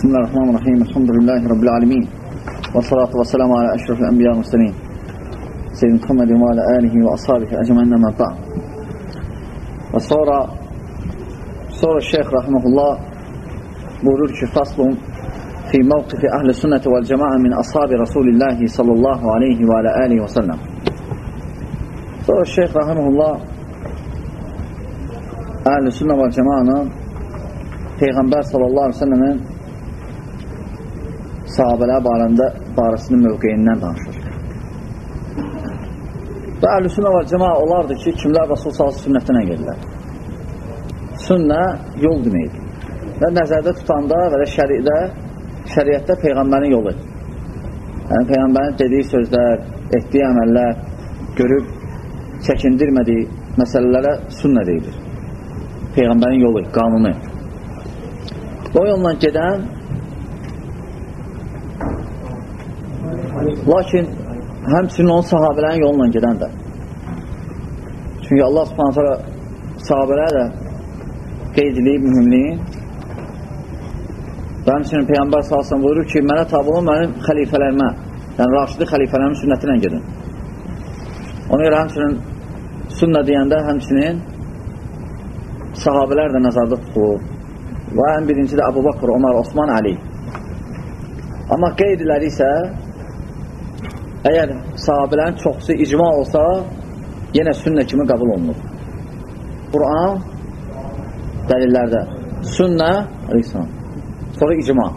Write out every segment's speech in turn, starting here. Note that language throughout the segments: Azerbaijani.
بسم الله الرحمن الرحيم الحمد لله رب العالمين والصلاة والسلام على أشرف الأنبياء والمرسلين سيدنا محمد وعلى آله وأصحابه أجمعين ما بعد وصورة صورة الشيخ رحمه الله بورور فصل في موقف أهل السنة والجماعة من أصحاب رسول الله صلى الله عليه وعلى آله وسلم صورة الشيخ رحمه الله أهل السنة والجماعة Peyğəmbər sallallahu aleyhi ve sahabələr barəndə barəsinin mövqeyindən danışır. Və əhlüsünə və cəma olardı ki, kimlər Rasul sallallahu sünnətinə gelirlər. Sünnə yol deməkdir. Və nəzərdə tutanda və də şəridə, şəriətdə Peyğəmbərin yolu. Yəni, Peyğəmbərin dediyi sözlər, etdiyi əməllər, görüb çəkindirmədiyi məsələlərə sünnə deyilir. Peyğəmbərin yolu, qanunu. O yolla gedən lakin həmçinin onun sahabələrin yolla gedən də. Çünki Allah subhanətə sahabələr də qeyd edib mühümliyin və həmçinin Peyyambar salsın buyurur ki, mənə tabi olun mənim xəlifələrimə, yəni Raşidi xəlifələrimin sünnəti ilə gedin. Ona görə həmçinin sünnə deyəndə həmçinin sahabələr də nəzarda tutulur. Və ən birinci də Əbu Bakır, Ömər, Osman, Əli. Amma qeydləri isə əgər sahabələrin çoxsu icma olsa, yenə sünnə kimi qəbul olunur. Quran dəlillərdə sünnə, əleyhissalam, sonra icma.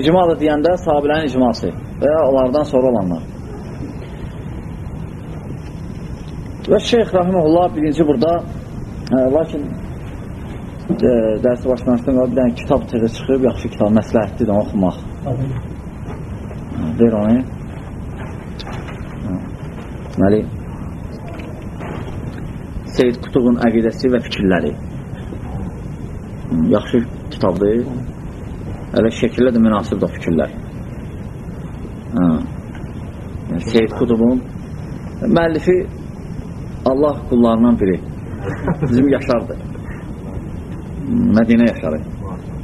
İcma da deyəndə sahabələrin icması və ya onlardan sonra olanlar. Və Şeyx Rahimullah birinci burada, hə, lakin e, dərsi başlamışdan bir dənə kitab tezə çıxıb, yaxşı kitab, məsləhətdir də oxumaq. Ver onu. Deməli, Seyyid Qutubun əqidəsi və fikirləri. Yaxşı kitabdır. Hələ şəkillə də münasibdir o fikirlər. Hə. Seyyid Qutubun müəllifi Allah qullarından biri. Bizim yaşardır. Mədinə yaşarı.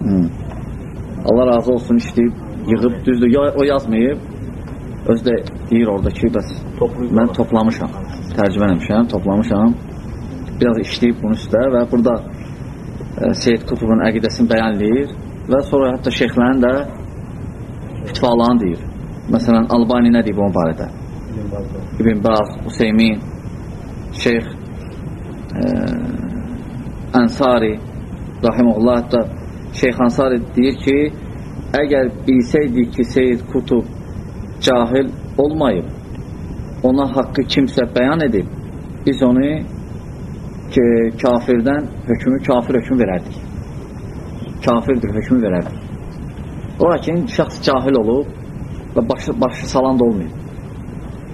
Hı. Allah razı olsun işləyib, yığıb, düzdür, o yazmayıb, özü də deyir orada ki, bəs mən toplamışam, tərcümə eləmişəm, toplamışam, biraz işləyib bunun üstə və burada e, Seyyid Qutubun əqidəsini bəyanlayır və sonra hətta şeyxlərin də itfalarını deyir. Məsələn, Albani nə deyib onun barədə? İbn Baz, Hüseymin, Şeyx e, Ənsari, Rahimullah hətta Şeyx Ansari deyir ki, əgər bilsəydik ki, Seyyid Kutub cahil olmayıb, ona haqqı kimsə bəyan edib, biz onu ki, kafirdən hökmü, kafir hökmü verərdik. Kafirdir, hökmü verərdik. Lakin şəxs cahil olub və başı, başı salan da olmayıb.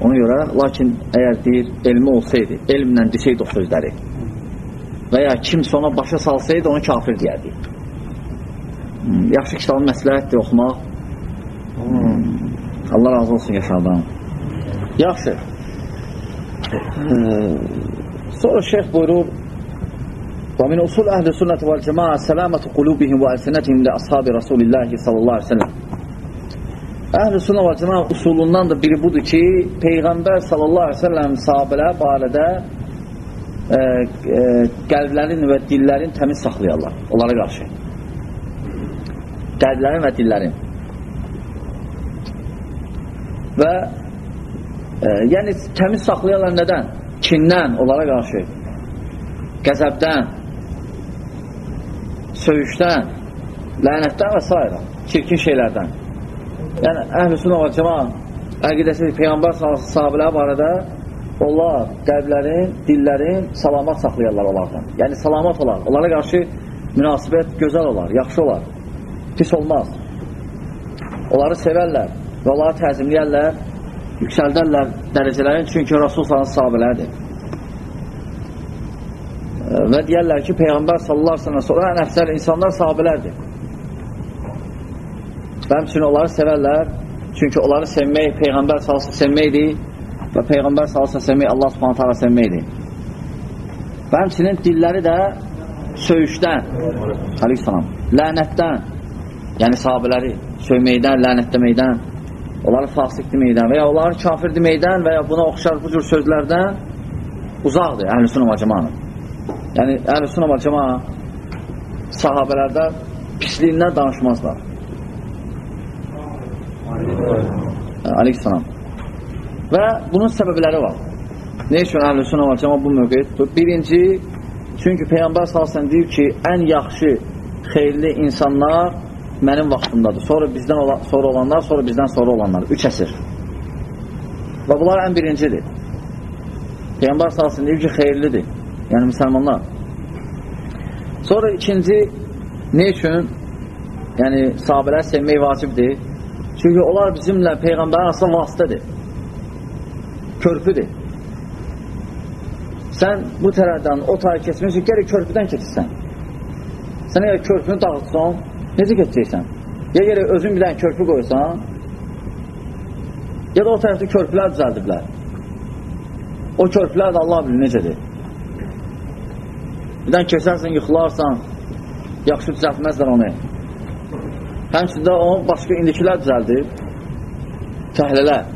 Ona görə, lakin əgər deyir, elmi olsaydı, elmlə desəydi o sözləri, və ya kimsə ona başa salsaydı, onu kafir deyərdi. Hmm, yaxşı kitabın məsləhətdir oxumaq. Hmm. Allah razı olsun yaşadan. Yaxşı. Hmm. Sonra şeyh buyurur ومن أصول أهل السنة والجماعة سلامة قلوبهم وألسنتهم لأصحاب رسول الله صلى الله عليه وسلم Əhl-i Sünnə və Cəma usulundan da biri budur ki, Peyğəmbər sallallahu aleyhi ve sellem sahabələr barədə e, e, qəlblərin və dillərin təmiz saxlayarlar onlara qarşı. Qəlblərin və dillərin. Və e, yəni təmiz saxlayarlar nədən? Kindən onlara qarşı, qəzəbdən, söyüşdən, lənətdən və s. çirkin şeylərdən. Yəni, əhl-i sünə və cəma əqidəsi Peyğəmbər sahabələr barədə onlar qəlblərin, dillərin salamat saxlayarlar onlardan. Yəni, salamat olar. Onlara qarşı münasibət gözəl olar, yaxşı olar, pis olmaz. Onları sevərlər və onları təzimləyərlər, yüksəldərlər dərəcələrin, çünki Rasul sallallahu sahabələrdir. Və deyərlər ki, Peyğəmbər sallallahu ve sonra ən əfsəl insanlar sahabələrdir. Və həmçinin onları sevərlər, çünki onları sevmək, Peyğəmbər sallallahu sevməkdir və Peyğəmbər sallallahu sevmək Allah subhanət hala sevməkdir. Və həmçinin dilləri də söyüşdən, aleyhissalam, lənətdən yəni sahabələri söyməkdən, lənətləməkdən, onları fasik deməkdən və ya onları kafir deməkdən və ya buna oxşar bu cür sözlərdən uzaqdır əhl-i və cəmanın. Yəni, əhl-i və cəma sahabələrdə pisliyindən danışmazlar. Aleyhisselam. Və bunun səbəbləri var. Ne üçün əhl-i və cəma bu mövqeyi tutur? Birinci, çünki Peyğəmbər salsən deyir ki, ən yaxşı, xeyirli insanlar mənim vaxtımdadır. Sonra bizdən ola, sonra olanlar, sonra bizdən sonra olanlar. Üç əsr. Və bunlar ən birincidir. Peyğəmbər salsın deyir ki, xeyirlidir. Yəni, müsəlmanlar. Sonra ikinci, ne üçün? Yəni, sahabələr sevmək vacibdir. Çünki onlar bizimlə Peyğəmbərin arasında vasitədir. Körpüdür. Sən bu tərəfdən o tayı keçmişsin, gəlir körpüdən keçirsən. Sən əgər körpünü dağıtsan, necə keçəcəksən? Ya gəlir özün bir dənə körpü qoysan, ya da o tərəfdə körpülər düzəldiblər. O körpülər də Allah bilir necədir. Birdən keçərsən, yıxılarsan, yaxşı düzəltməzlər onu. Həmçində onu başqa indikilər düzəldib, təhlilər.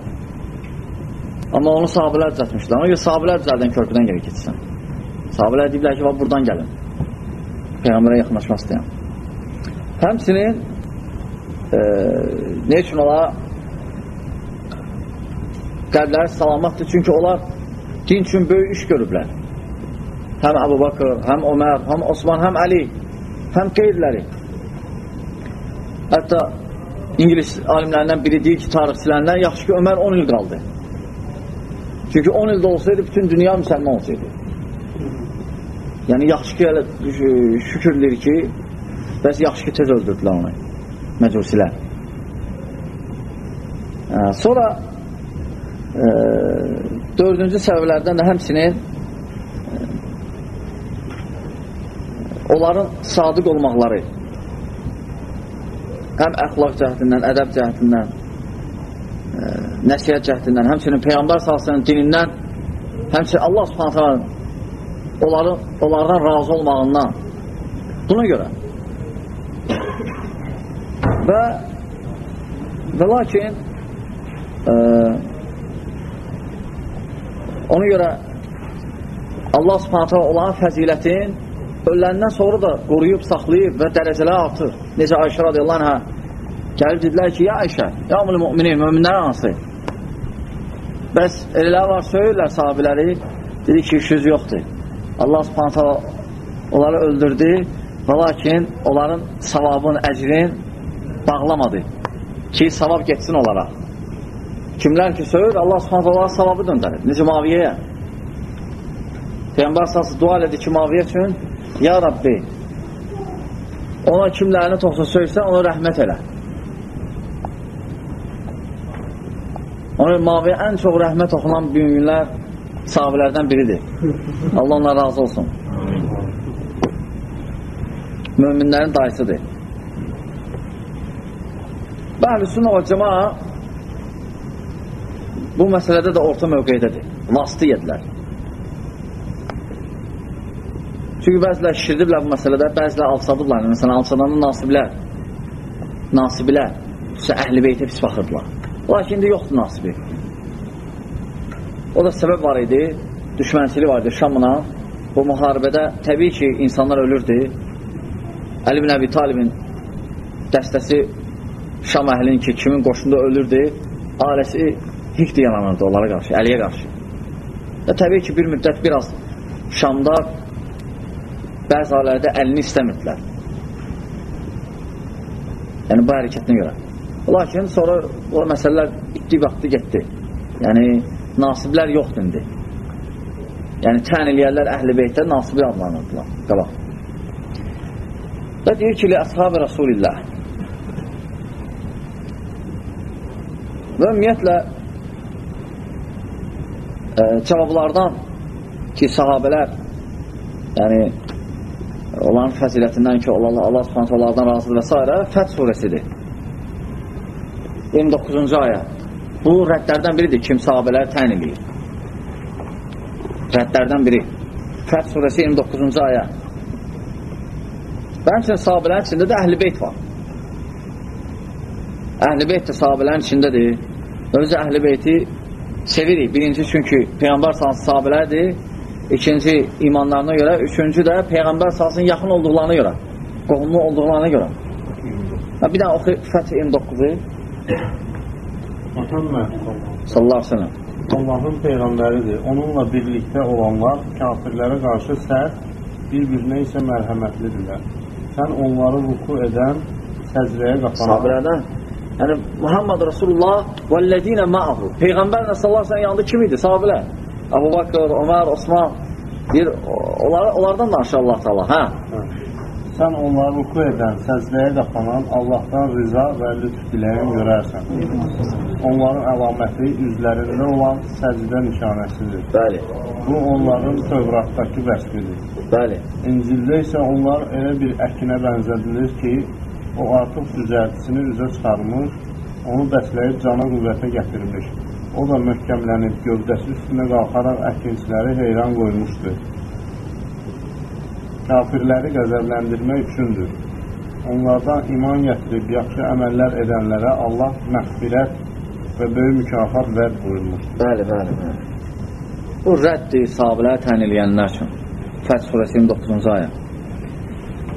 Amma onu sahabələr düzəltmişlər. Ona görə sahabələr düzəldən körpüdən gəlir keçsən. Sahabələr deyiblər ki, buradan gəlin. Peyğəmbərə yaxınlaşmaq istəyən. Həmçinin e, ne üçün ola qəlbləri salamatdır? Çünki onlar din üçün böyük iş görüblər. Həm Əbu Bakır, həm Ömər, həm Osman, həm Əli, həm qeyriləri. Hətta İngilis alimlərindən biri deyir ki, tarixçilərindən yaxşı ki, Ömər 10 il qaldı. Çünki 10 ildə olsaydı, bütün dünya müsəlman olsaydı. Yəni, yaxşı ki, elə şükürlür ki, bəs yaxşı ki, tez öldürdülər onu, məcusilər. Sonra e, dördüncü səbəblərdən də həmsinin e, onların sadiq olmaqları həm əxlaq cəhdindən, ədəb cəhdindən, e, nəsiyyət cəhdindən, həmçinin Peyğəmbər salsının dinindən, həmçinin Allah subhanətə onların, onlardan razı olmağından buna görə və və lakin e, Ona görə Allah subhanətə olan fəzilətin ölləndən sonra da qoruyub, saxlayıb və dərəcələr artır. Necə Ayşə radiyallahu anhə gəlib dedilər ki, ya Ayşə, ya mülü müminin, müminlər hansı? Bəs elələr var, söyürlər sahabiləri, dedi ki, işiniz yoxdur. Allah subhanətə onları öldürdü və lakin onların savabın, əcrin bağlamadı ki, savab getsin onlara. Kimlər ki, söyür, Allah subhanət Allah savabı döndərir. Necə Maviyyəyə? Peyyambar sası dua elədi ki, Maviyyə üçün, Ya Rabbi, ona kimlərini toxsa söysən, ona rəhmət elə. Ona Maviyyə ən çox rəhmət oxunan günlər sahabilərdən biridir. Allah onlara razı olsun. Möminlərin dayısıdır. Bəhl-i o cəmaa bu məsələdə də orta mövqeydədir. Vasitı yedilər. Çünki bəzilər şişirdiblər bu məsələdə, bəzilər alçadıblar. Məsələn, alçadanın nasiblər, nasiblər, əhl-i beytə pis baxırdılar. Lakin indi yoxdur nasibi. O da səbəb var idi, düşmənçili var idi Şamına. Bu müharibədə təbii ki, insanlar ölürdü. Əli bin Əbi Talibin dəstəsi Şam əhlinin ki, kimin qoşunda ölürdü, ailəsi hiqd yalanırdı onlara qarşı, Əliyə qarşı. Və təbii ki, bir müddət biraz Şamda bəzi ailələrdə əlini istəmirdilər. Yəni, bu hərəkətinə görə. Lakin sonra o məsələlər itdi, vaxtı getdi. Yəni, nasiblər yoxdur indi. Yəni, tən eləyərlər əhl-i beytdə nasibi adlanırdılar. Qabaq. Və deyir ki, li-əshab-ı Rasulillah. Və ümumiyyətlə, e, cavablardan ki, sahabələr yəni onların fəzilətindən ki, Allah, Allah subhanət onlardan razıdır və s. Fəth surəsidir. 29-cu ayə. Bu rəddlərdən biridir, kim sahabələri təyin edir. Rəddlərdən biri. Fəth surəsi 29-cu ayə. Və həmçinin sahabələrin içində də əhl-i beyt var. Əhl-i beyt də sahabələrin içindədir. Özü əhl-i beyti sevirik. Birinci çünki Peyğəmbər salsın sahabələrdir. İkinci imanlarına görə. Üçüncü də Peyğəmbər salsın yaxın olduqlarına görə. Qohumlu olduqlarına görə. Bir dənə oxu Fəth 29-u. Muhammed Sallallahu aleyhi ve sellem. Allahın peyğəmbəridir. Onunla birlikdə olanlar kafirlərə qarşı sərt, bir-birinə isə mərhəmətlidirlər. Sən onları ruku edən, səcrəyə qapanan Sahabələrdən. Yəni Muhammed Rasulullah vəllezine ma'ahu. Peyğəmbərlə sallallahu səlləm yanında kim idi? Sahabelər. Əbu Bakır, Ömər, Osman. Bir onlar onlardan danışır Allah Taala. Hə. Hə. Sən onları ruku edən, səcrəyə qapanan Allahdan rıza və lütf diləyən görərsən. Onların əlaməti üzlərində olan səcdə nişanəsidir. Bəli. Bu onların Tövratdakı vəsfidir. Bəli. İncildə isə onlar elə bir əkinə bənzədilir ki, o artıq düzəltisini üzə çıxarmış, onu bəsləyib cana qüvvətə gətirmiş. O da möhkəmlənib gövdəsi üstünə qalxaraq əkinçiləri heyran qoymuşdur. Kafirləri qəzəbləndirmək üçündür. Onlardan iman gətirib yaxşı əməllər edənlərə Allah məğfirət və böyük mükafat vəd buyurmuşdur. Bəli, bəli, bəli. Bu rəddir sahabələri təyin edənlər üçün. Fəth surəsi 29-cu ayə.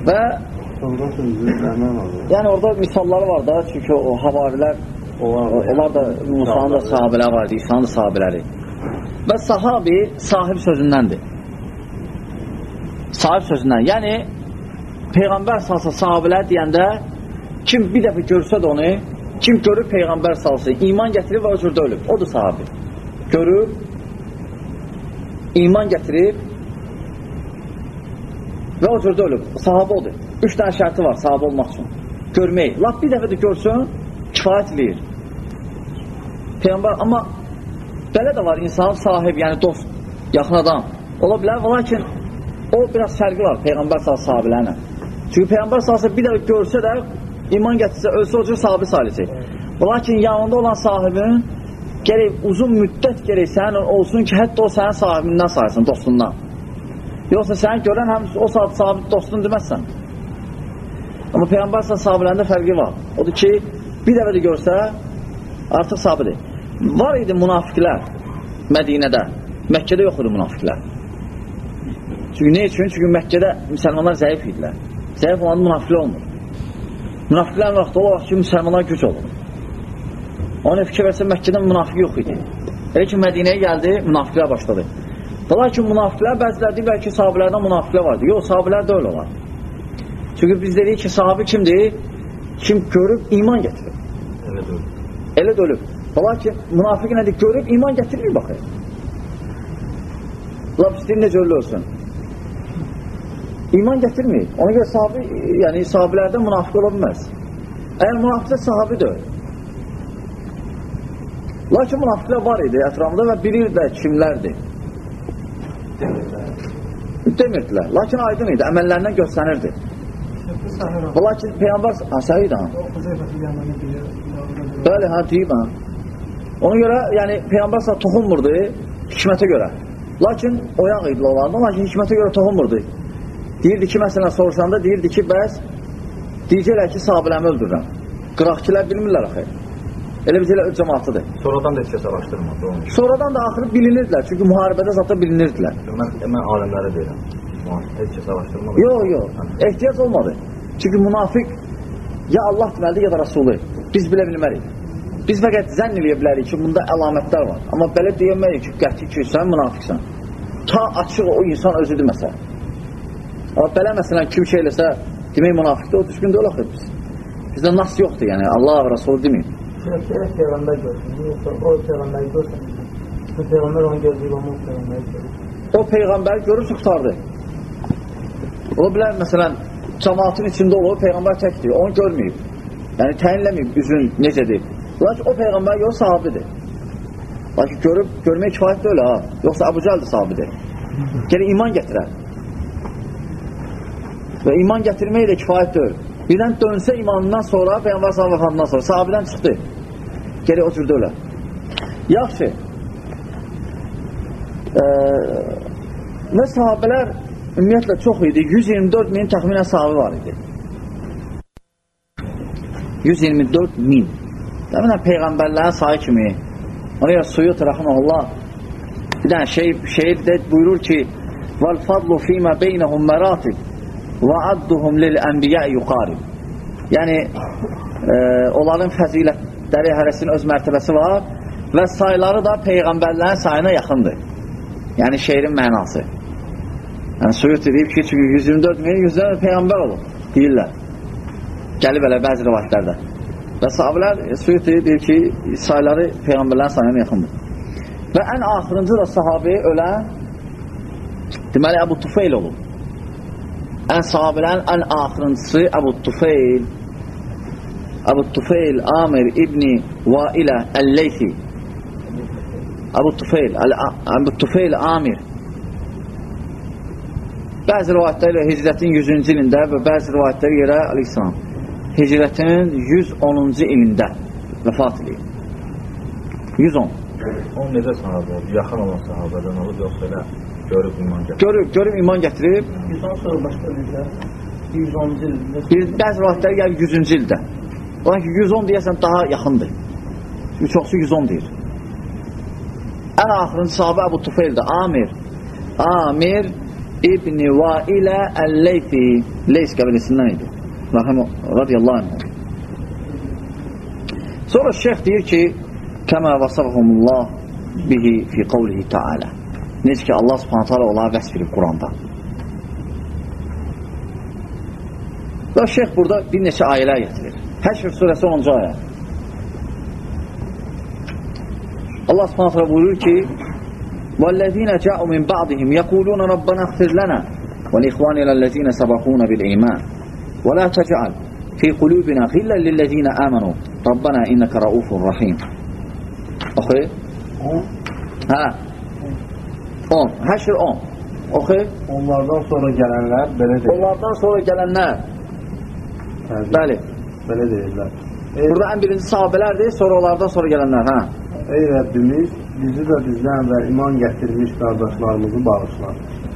Və Yəni orada misalları var da, çünki o havarilər Onlar, da Musanın da sahabələri var idi, İsa'nın da sahabələri. Və sahabi sahib sözündəndir. Sahib sözündən. Yəni Peyğəmbər salsa sahabələr deyəndə kim bir dəfə görsə də onu, kim görür Peyğəmbər salsa, iman gətirib və o cürdə ölüb. Odur sahabi. Görüb, iman gətirib və o cürdə ölüb. Sahabə odur. Üç dənə şərti var sahabə olmaq üçün. Görmək. Lap bir dəfə də görsün, kifayət eləyir. Peyğəmbər, amma belə də var insan sahib, yəni dost, yaxın adam. Ola bilər, lakin o biraz fərqi var Peyğəmbər sağ sahabilərlə. Çünki Peyğəmbər sağsa bir də görsə də iman gətirsə, ölsə o cür sahibi sayılacaq. Və lakin yanında olan sahibin gerək uzun müddət gerək sənin olsun ki, hətta o sənin sahibindən sayılsın, dostundan. Yoxsa səni görən həm o saat sahibi dostun deməzsən. Amma Peyğəmbər sahabilərində fərqi var. Odur ki, bir dəfə də görsə, artıq sahabidir. Var idi münafiqlər Mədinədə. Məkkədə yox idi münafiqlər. Çünki ne üçün? Çünki Məkkədə müsəlmanlar zəif idilər. Zəif olan münafiqlər olmur. Münafiqlərin vaxtı o vaxt ki, müsəlmanlar güc olur. Ona fikir versə Məkkədə münafiq yox idi. Elə ki, Mədinəyə gəldi, münafiqlər başladı. Lakin münafiqlər bəzilər deyirlər ki, sahabilərdən münafiqlər vardı. Yox, sahabilər də öyle olar. Çünki biz dedik ki, sahabi kimdir? Kim görüb, iman getirir. Evet, öyle. Elə də ölüb. Lakin münafiq nədir? Görüb, iman gətirir baxır. Lab istəyir necə ölü olsun. İman gətirmir. Ona görə sahabi, yəni sahabilərdən münafiq ola bilməz. Əgər münafiqsə sahabidir. Lakin münafiqlər var idi ətrafında və bilirlər kimlərdir. Demirdilər. Lakin aydın idi, əməllərindən göstənirdi. Və lakin Peyğəmbər ha, səhid ha. Bəli, ha, deyib ha. Ona görə, yəni Peyğəmbər səhə toxunmurdu hikmətə görə. Lakin oyaq idi onlardan, lakin hikmətə görə toxunmurdu. Deyirdi ki, məsələn, soruşanda deyirdi ki, bəs deyəcəklər ki, sahabiləmi öldürürəm. Qıraqçilər bilmirlər axı. Elə bizə öz cəmatıdır. Sonradan da heç kəs araşdırmadı onu. Sonradan da axırı bilinirdilər. Çünki müharibədə zata bilinirdilər. Mən, mən alimlərə deyirəm. Heç kəs araşdırmadı. Yox, yox. Ehtiyac olmadı. Çünki münafiq ya Allah deməlidir, ya da Rasulü. Biz bilə bilmərik. Biz fəqət zənn eləyə bilərik ki, bunda əlamətlər var. Amma belə deyəməyik ki, qəti ki, sən münafiqsən. Ta açıq o insan özü deməsə. Amma belə məsələn kim şey eləsə, demək münafiqdir, o düzgün deyil axı biz. Bizdə nas yoxdur, yəni Allah və Rasulü deməyib. Gerek peygamber görsün. O peygamber görsün. Bu peygamber onu gözlüyor ama o peygamber görür. O peyğəmbər görürsə qutardı. Ola bilər, məsələn, cəmaatın içində olur, peyğəmbər təkdir, onu görməyib. Yəni, təyinləməyib üzün necədir. Lakin o peyğəmbər yox, sahabidir. Lakin görüb, görmək kifayət deyil ha. Yoxsa Əbu Cəldir sahabidir. Gələ iman gətirər. Və iman gətirmək də kifayət deyil. Birdən dönsə imanından sonra, peyğəmbər vəfatından sonra, sahabidən çıxdı. Gələ o cürdə ölə. Yaxşı. Ee, və sahabələr ümumiyyətlə çox idi. 124 min təxminən sahabə var idi. 124 min. Deminən Peyğəmbərlərin sayı kimi ona görə Suyut rəhməhullah bir dənə şey, şeir də buyurur ki vəl fadlu fīmə beynəhum məratib və adduhum lil ənbiyə yuqarib yəni e, onların fəzilətləri hərəsinin öz mərtəbəsi var və sayları da Peyğəmbərlərin sayına yaxındır yəni şeirin mənası yəni Suyut deyib ki çünki 124 min 124 Peyğəmbər olur deyirlər gəlib elə bəzi rivayətlərdə və sahabələr Suyut deyir ki sayları Peyğəmbərlərin sayına yaxındır və ən axırıncı da sahabi ölən deməli Əbu Tufeyl olub ən sahabələrin ən axırıncısı Əbu Tufeyl Əbu Tufeyl Amir İbni Vailə Əl-Leyfi Əbu Tufeyl Əbu Tufeyl Amir bəzi rivayətlərlə hicrətin 100-cü ilində və bəzi rivayətlərə görə aleyhissalam hicrətin 110-cu ilində vəfat edir 110 O necə sahabə oldu? Yaxın olan sahabədən olub, yoxsa elə görüb iman gətirib? görüb, görüb iman gətirib. 110 sonra başqa ildə 110-cu ildə. Bəzi rivayətlərə gəlir 100-cü ildə. Ola ki 110 deyəsən daha yaxındır. Çünki çoxsu 110 deyir. Ən axırıncı sahabə Əbu Tufeyldir Amir. Amir İbni Vailə Əl-Leyfi Leys qəbiləsindən idi radiyallahu anh sonra şeyx deyir ki kəmə vasafahumullah bihi fi qavlihi ta'ala. Necə ki Allah subhanətə alə onlara vəsf edib Quranda və şeyx burada bir neçə ayələr getirir Həşr surəsi 10-cu ayə Allah subhanətə alə buyurur ki وَالَّذِينَ جَاءُوا مِنْ بَعْضِهِمْ يَقُولُونَ رَبَّنَا اغْفِرْ لَنَا وَلِإِخْوَانِنَا الَّذِينَ سَبَقُونَ بِالْإِيمَانِ وَلَا تَجْعَلْ فِي قُلُوبِنَا غِلًّا لِلَّذِينَ آمَنُوا رَبَّنَا إِنَّكَ رَؤُوفٌ رَحِيمٌ Oxu. O, Hə. 10. Həşr 10. Oxu. onlardan sonra gələnlər belə deyir. Onlardan sonra Bəli. Belə deyirlər. Ey, Burada ən birinci sahabələrdir, sonra onlardan sonra gələnlər. Hə. ey Rəbbimiz, bizi də bizdən əvvəl iman gətirmiş qardaşlarımızı bağışla.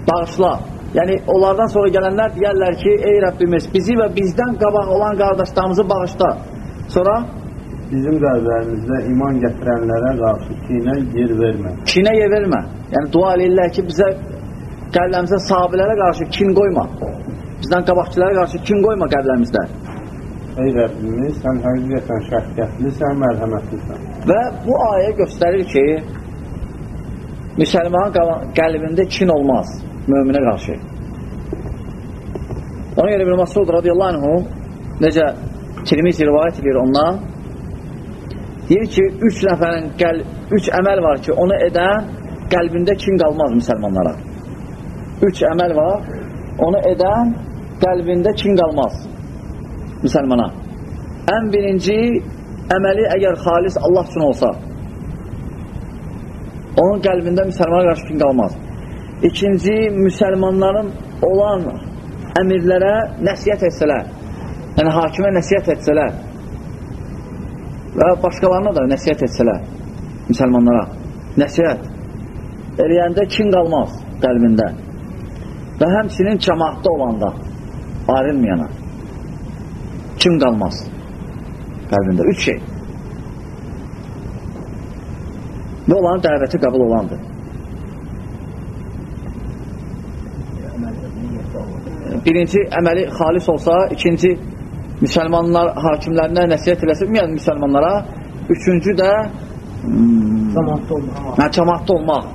Bağışla. Yəni onlardan sonra gələnlər deyərlər ki, ey Rəbbimiz, bizi və bizdən qabaq olan qardaşlarımızı bağışla. Sonra Bizim qəlblərimizdə iman gətirənlərə qarşı kinə yer vermə. kinə yer vermə. Yəni dua eləyirlər ki, bizə qəlblərimizə sahabələrə qarşı kin qoyma. Bizdən qabaqçılara qarşı kin qoyma qəlblərimizdə. Ey Rəbbimiz, sən həqiqətən şəfqətlisən, mərhəmətlisən. Və bu ayə göstərir ki, müsəlmanın qəlbində kin olmaz möminə qarşı. Ona görə İbn Masud radiyallahu anhu necə Tirmizi rivayət edir ondan deyir ki, üç nəfərin qəl üç əməl var ki, onu edən qəlbində kin qalmaz müsəlmanlara. Üç əməl var, onu edən qəlbində kin qalmaz müsəlmana. Ən birinci əməli əgər xalis Allah üçün olsa, onun qəlbində müsəlmana qarşı kin qalmaz. İkinci, müsəlmanların olan əmirlərə nəsiyyət etsələr, yəni hakimə nəsiyyət etsələr və başqalarına da nəsiyyət etsələr, müsəlmanlara, nəsiyyət eləyəndə kin qalmaz qəlbində və həmçinin cəmaatda olanda, ayrılmayana kin qalmaz qəlbində. Üç şey. Və onların dəvəti qəbul olandır. Birinci əməli xalis olsa, ikinci müsəlmanlar hakimlərinə nəsiyyət eləsə, ümumiyyən müsəlmanlara, üçüncü də hmm, Cəmaatda olmaq. hə, cəmaatda olmaq.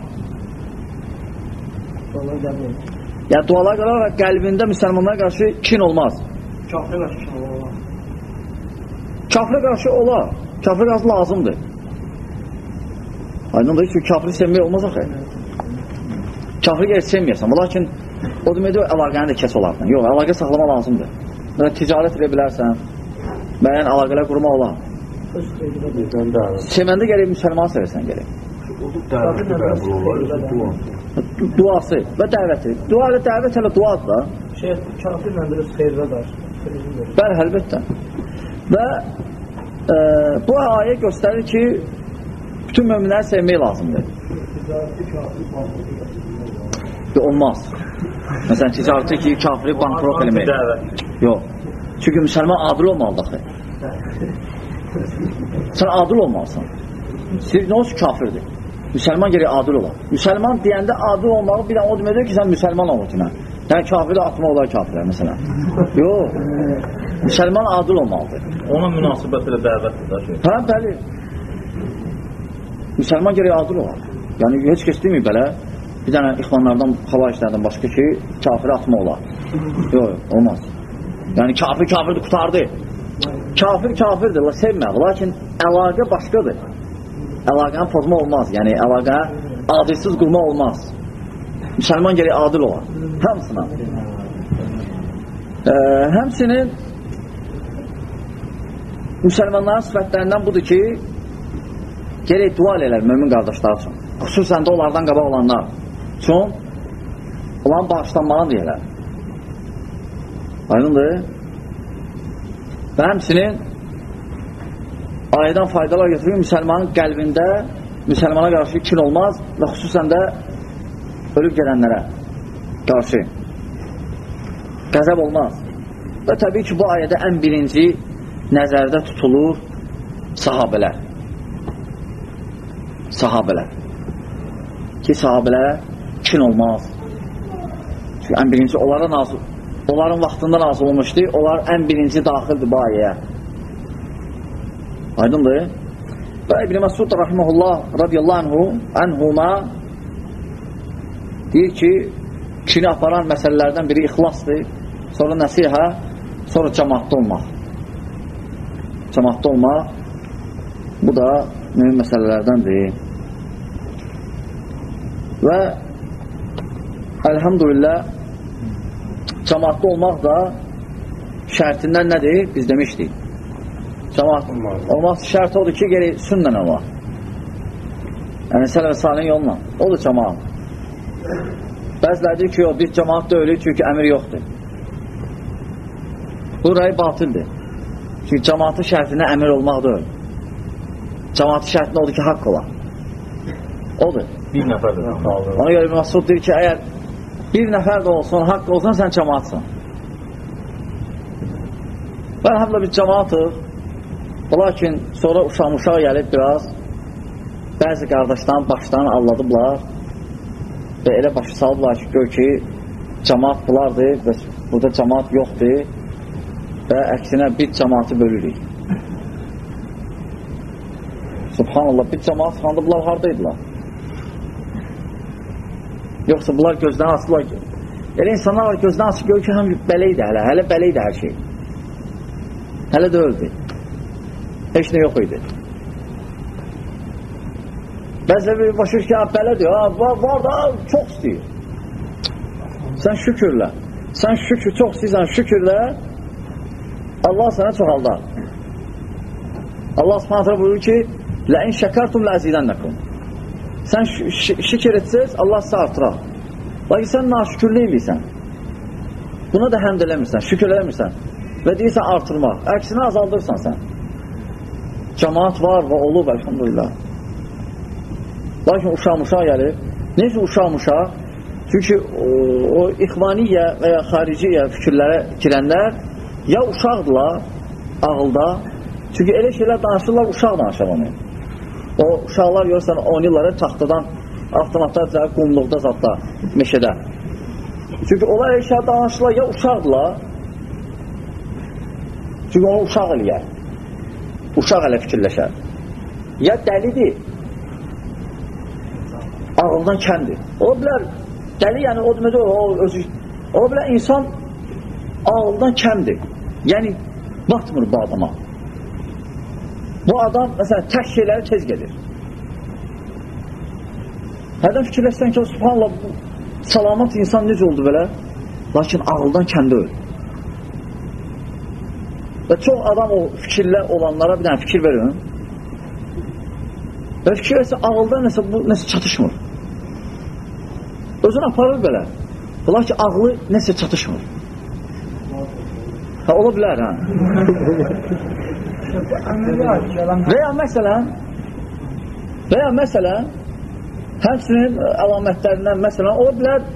Dualara görə və qəlbində müsəlmanlara qarşı kin olmaz. Kafir qarşı olmaq. Kafirə qarşı olar. Kafirə qarşı lazımdır. Aydındır ki, kafiri sevmək olmaz axı. Kafiri gəlir sevməyəsən. Lakin o deməkdir, əlaqəni də kəs olarsan. Yox, əlaqə saxlama lazımdır. Mesela ticarət edə bilərsən, müəyyən əlaqələr qurmaq olar. Sevəndə gələk müsəlman sevəsən. Du- Duası və dəvəti. Dua ilə dəvət hələ duadır da. Şey, kafirlə bir öz xeyrə qarşı. Bəli, əlbəttə. Və e, bu ayə göstərir ki, bütün möminləri sevmək lazımdır. Olmaz. Məsələn, ticarətdə ki, kafiri bankrot eləmək. Yox. Çünki müsəlman adil olmalıdır. Sən adil olmalısan. Siz nə olsun kafirdir. Müsəlman gerək adil olar. Müsəlman deyəndə adil olmağı bir dənə o deməkdir ki, sən müsəlman olmaq Yəni kafiri atma olar kafirlər məsələn. Yox. Müsəlman adil olmalıdır. Ona münasibət elə dəvətdir. Hə, bəli. Müsəlman gerək adil olar. Yəni heç kəs demir belə. Bir dənə ixvanlardan, xavaişlərdən başqa ki, kafiri atma olar. Yox, olmaz. Yəni kafir kafirdir, qutardı. Kafir kafirdir, la sevmək, lakin əlaqə başqadır. Əlaqəni pozma olmaz, yəni əlaqə adilsiz qurma olmaz. Müsəlman gerək adil olar. Hamısına. Ə, həmsinin müsəlmanların sifətlərindən budur ki, gerək dua elər mömin qardaşlar üçün. Xüsusən də onlardan qabaq olanlar üçün olan bağışlanmağı deyirlər. Aydındır? Və həmsinin ayədən faydalar götürür, müsəlmanın qəlbində müsəlmana qarşı kin olmaz və xüsusən də ölüb gedənlərə qarşı qəzəb olmaz. Və təbii ki, bu ayədə ən birinci nəzərdə tutulur sahabələr. Sahabələr. Ki, sahabələrə kin olmaz. Çünki ən birinci onlara nazil, onların vaxtında nazil olmuşdu, onlar ən birinci daxildir bu ayəyə. Aydındır? Və İbn Məsud rahimehullah radiyallahu anhu anhuma deyir ki, kini aparan məsələlərdən biri ixlasdır, sonra nəsihə, sonra cəmaatda olmaq. Cəmaatda olmaq bu da mühüm məsələlərdəndir. Və əlhamdülillah cəmaatda olmaq da şərtindən nədir? Biz demişdik. Cəmaat olmaq şərt odur ki, geri sünnən olmaq. Yəni, sələf salin yolla. Odur cəmaat. Bəziləri deyir ki, yox, biz cəmaat deyil, çünki əmir yoxdur. Bu rəy batildir. Çünki cəmaatın şərtində əmir olmaq deyil. Cəmaatın şərtində odur ki, haqq olar. Odur. Bir nəfər də qalır. Ona görə Məsud deyir ki, əgər bir nəfər də olsun, haqq olsan, sən cəmaatsan. Və həmlə bir cəmaatıq, lakin sonra uşaq-uşaq gəlib biraz, bəzi qardaşların başlarını alladıblar və elə başı salıblar ki, gör ki, cəmaat bunlardır və burada cəmaat yoxdur və əksinə bir cəmaatı bölürük. Subhanallah, bir cəmaat çıxanda bunlar haradaydılar? Yoxsa bunlar gözdən açdılar ki, elə insanlar gözdən açıq görür ki, həm bələydi hələ, hələ bələydi hər şey. Hələ də öldü. Heç nə yox idi. Bəzə bir başır ki, belədir, ha, var, var da çox istəyir. Sən şükürlə. Sən şükür, çox istəyirsən şükürlə, Allah sənə çoxaldar. Allah subhanətlə buyurur ki, Ləin şəkartum ləzidənləkum. Sən şükür etsəz, Allah sizə artırar. Lakin sən naşükürlü edirsən. Buna da həmd eləmirsən, şükür eləmirsən və deyirsən artırmaq. Əksinə azaldırsan sən. Cəmaat var və olub, əlhamdülillah. Lakin uşaq-muşaq gəlir. Necə uşaq-muşaq? Çünki o, o ixvaniyyə və ya xariciyyə fikirlərə girənlər ya uşaqdırlar ağılda, çünki elə şeylər danışırlar, uşaq danışır onu. O uşaqlar görürsən, oynayırlar taxtadan, avtomatlar, qumluqda zatda, meşədə. Çünki onlar elə şeylər danışırlar, ya uşaqdırlar, çünki onu uşaq eləyər. Uşaq elə fikirləşər. Ya dəlidir, ağıldan kəndir. O bilər, dəli yəni o demək o özü o bilər insan ağıldan kəndir. Yəni batmır bu adama. Bu adam məsələn tək şeyləri tez gedir. Hərdən fikirləşsən ki, subhanallah bu salamat insan necə oldu belə? Lakin ağıldan kəndi öl. Və çox adam o fikirlə olanlara bir dənə fikir verin. Və fikir versə ağılda nəsə, bu, nəsə çatışmır. Özünü aparır belə. Bunlar ki, ağlı nəsə çatışmır. Ha, ola bilər, hə. və ya məsələn, və ya məsələn, həmsinin əlamətlərindən, məsələn, ola bilər,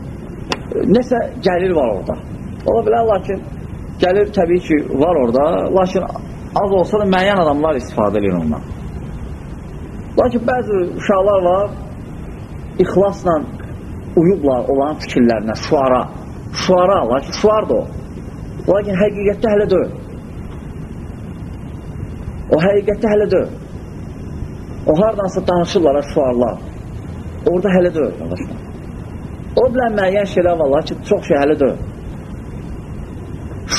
nəsə gəlir var orada. Ola bilər, lakin gəlir təbii ki, var orada, lakin az olsa da müəyyən adamlar istifadə edir ondan. Lakin bəzi uşaqlar var, ixlasla uyublar olan fikirlərinə, şuara. Şuara, lakin şuardır o. Lakin həqiqətdə hələ deyil. O həqiqətdə hələ deyil. O hardansa danışırlar, şuarlar. Orada hələ deyil, qardaşlar. O bilən müəyyən şeylər var, lakin çox şey hələ deyil.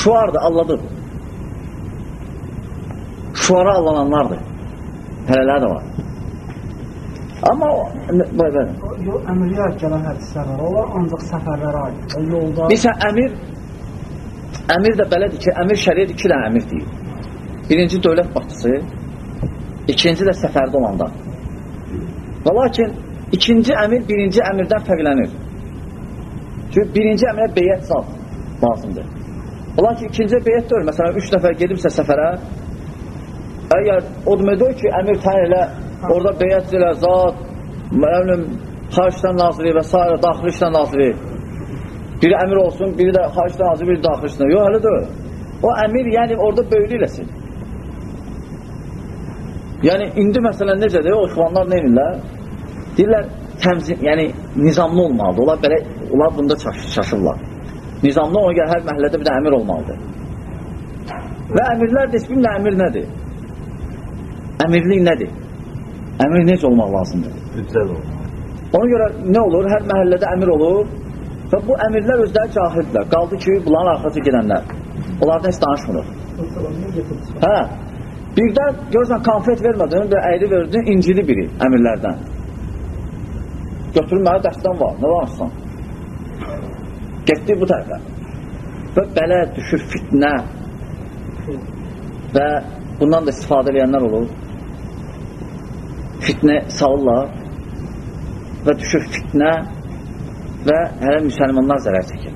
Şuardır, Allahdır. Şuara allananlardır. Hələlər də var. Amma bəy, bəy. Əməliyyat gələn hədislər var. Onlar ancaq səfərlərə aid. Yolda Bilirsən, əmir əmir də belədir ki, əmir şəriət iki dənə əmir deyir. Birinci dövlət başçısı, ikinci də səfərdə olanda. Və lakin ikinci əmir birinci əmirdən fərqlənir. Çünki birinci əmirə beyyət sal lazımdır. Lakin ikinci beyyət deyil. Məsələn, üç nəfər gedibsə səfərə, əgər o demək ki, əmir təyin elə, orada beyyət elə, zat, mənim, xaricdən naziri və s. daxili işdən naziri, biri əmir olsun, biri də xaricdən naziri, biri daxili işdən. Yox, hələ deyil. O əmir, yəni orada böyülü eləsin. Yəni, indi məsələn necədir, o ixvanlar nə edirlər? Deyirlər, təmzim, yəni nizamlı olmalıdır. Onlar belə, onlar bunda çaş şaşırlar. Nizamlı ona görə hər məhəllədə bir də əmir olmalıdır. Və əmirlər də bilmirlər əmir nədir? Əmirlik nədir? Əmir necə olmaq lazımdır? Hüccət olmalı. Ona görə nə olur? Hər məhəllədə əmir olur və bu əmirlər özləri cahildirlər. Qaldı ki, bunların arxası gedənlər. Onlardan heç danışmırıq. Hə, birdən görürsən konfet vermədin və əyri verdin, incili biri əmirlərdən. Götürün mənə dərsdən var, nə danışsan? Getdi bu tərəfə. Və belə düşür fitnə və bundan da istifadə edənlər olur. Fitnə salırlar və düşür fitnə və hələ müsəlmanlar zərər çəkir.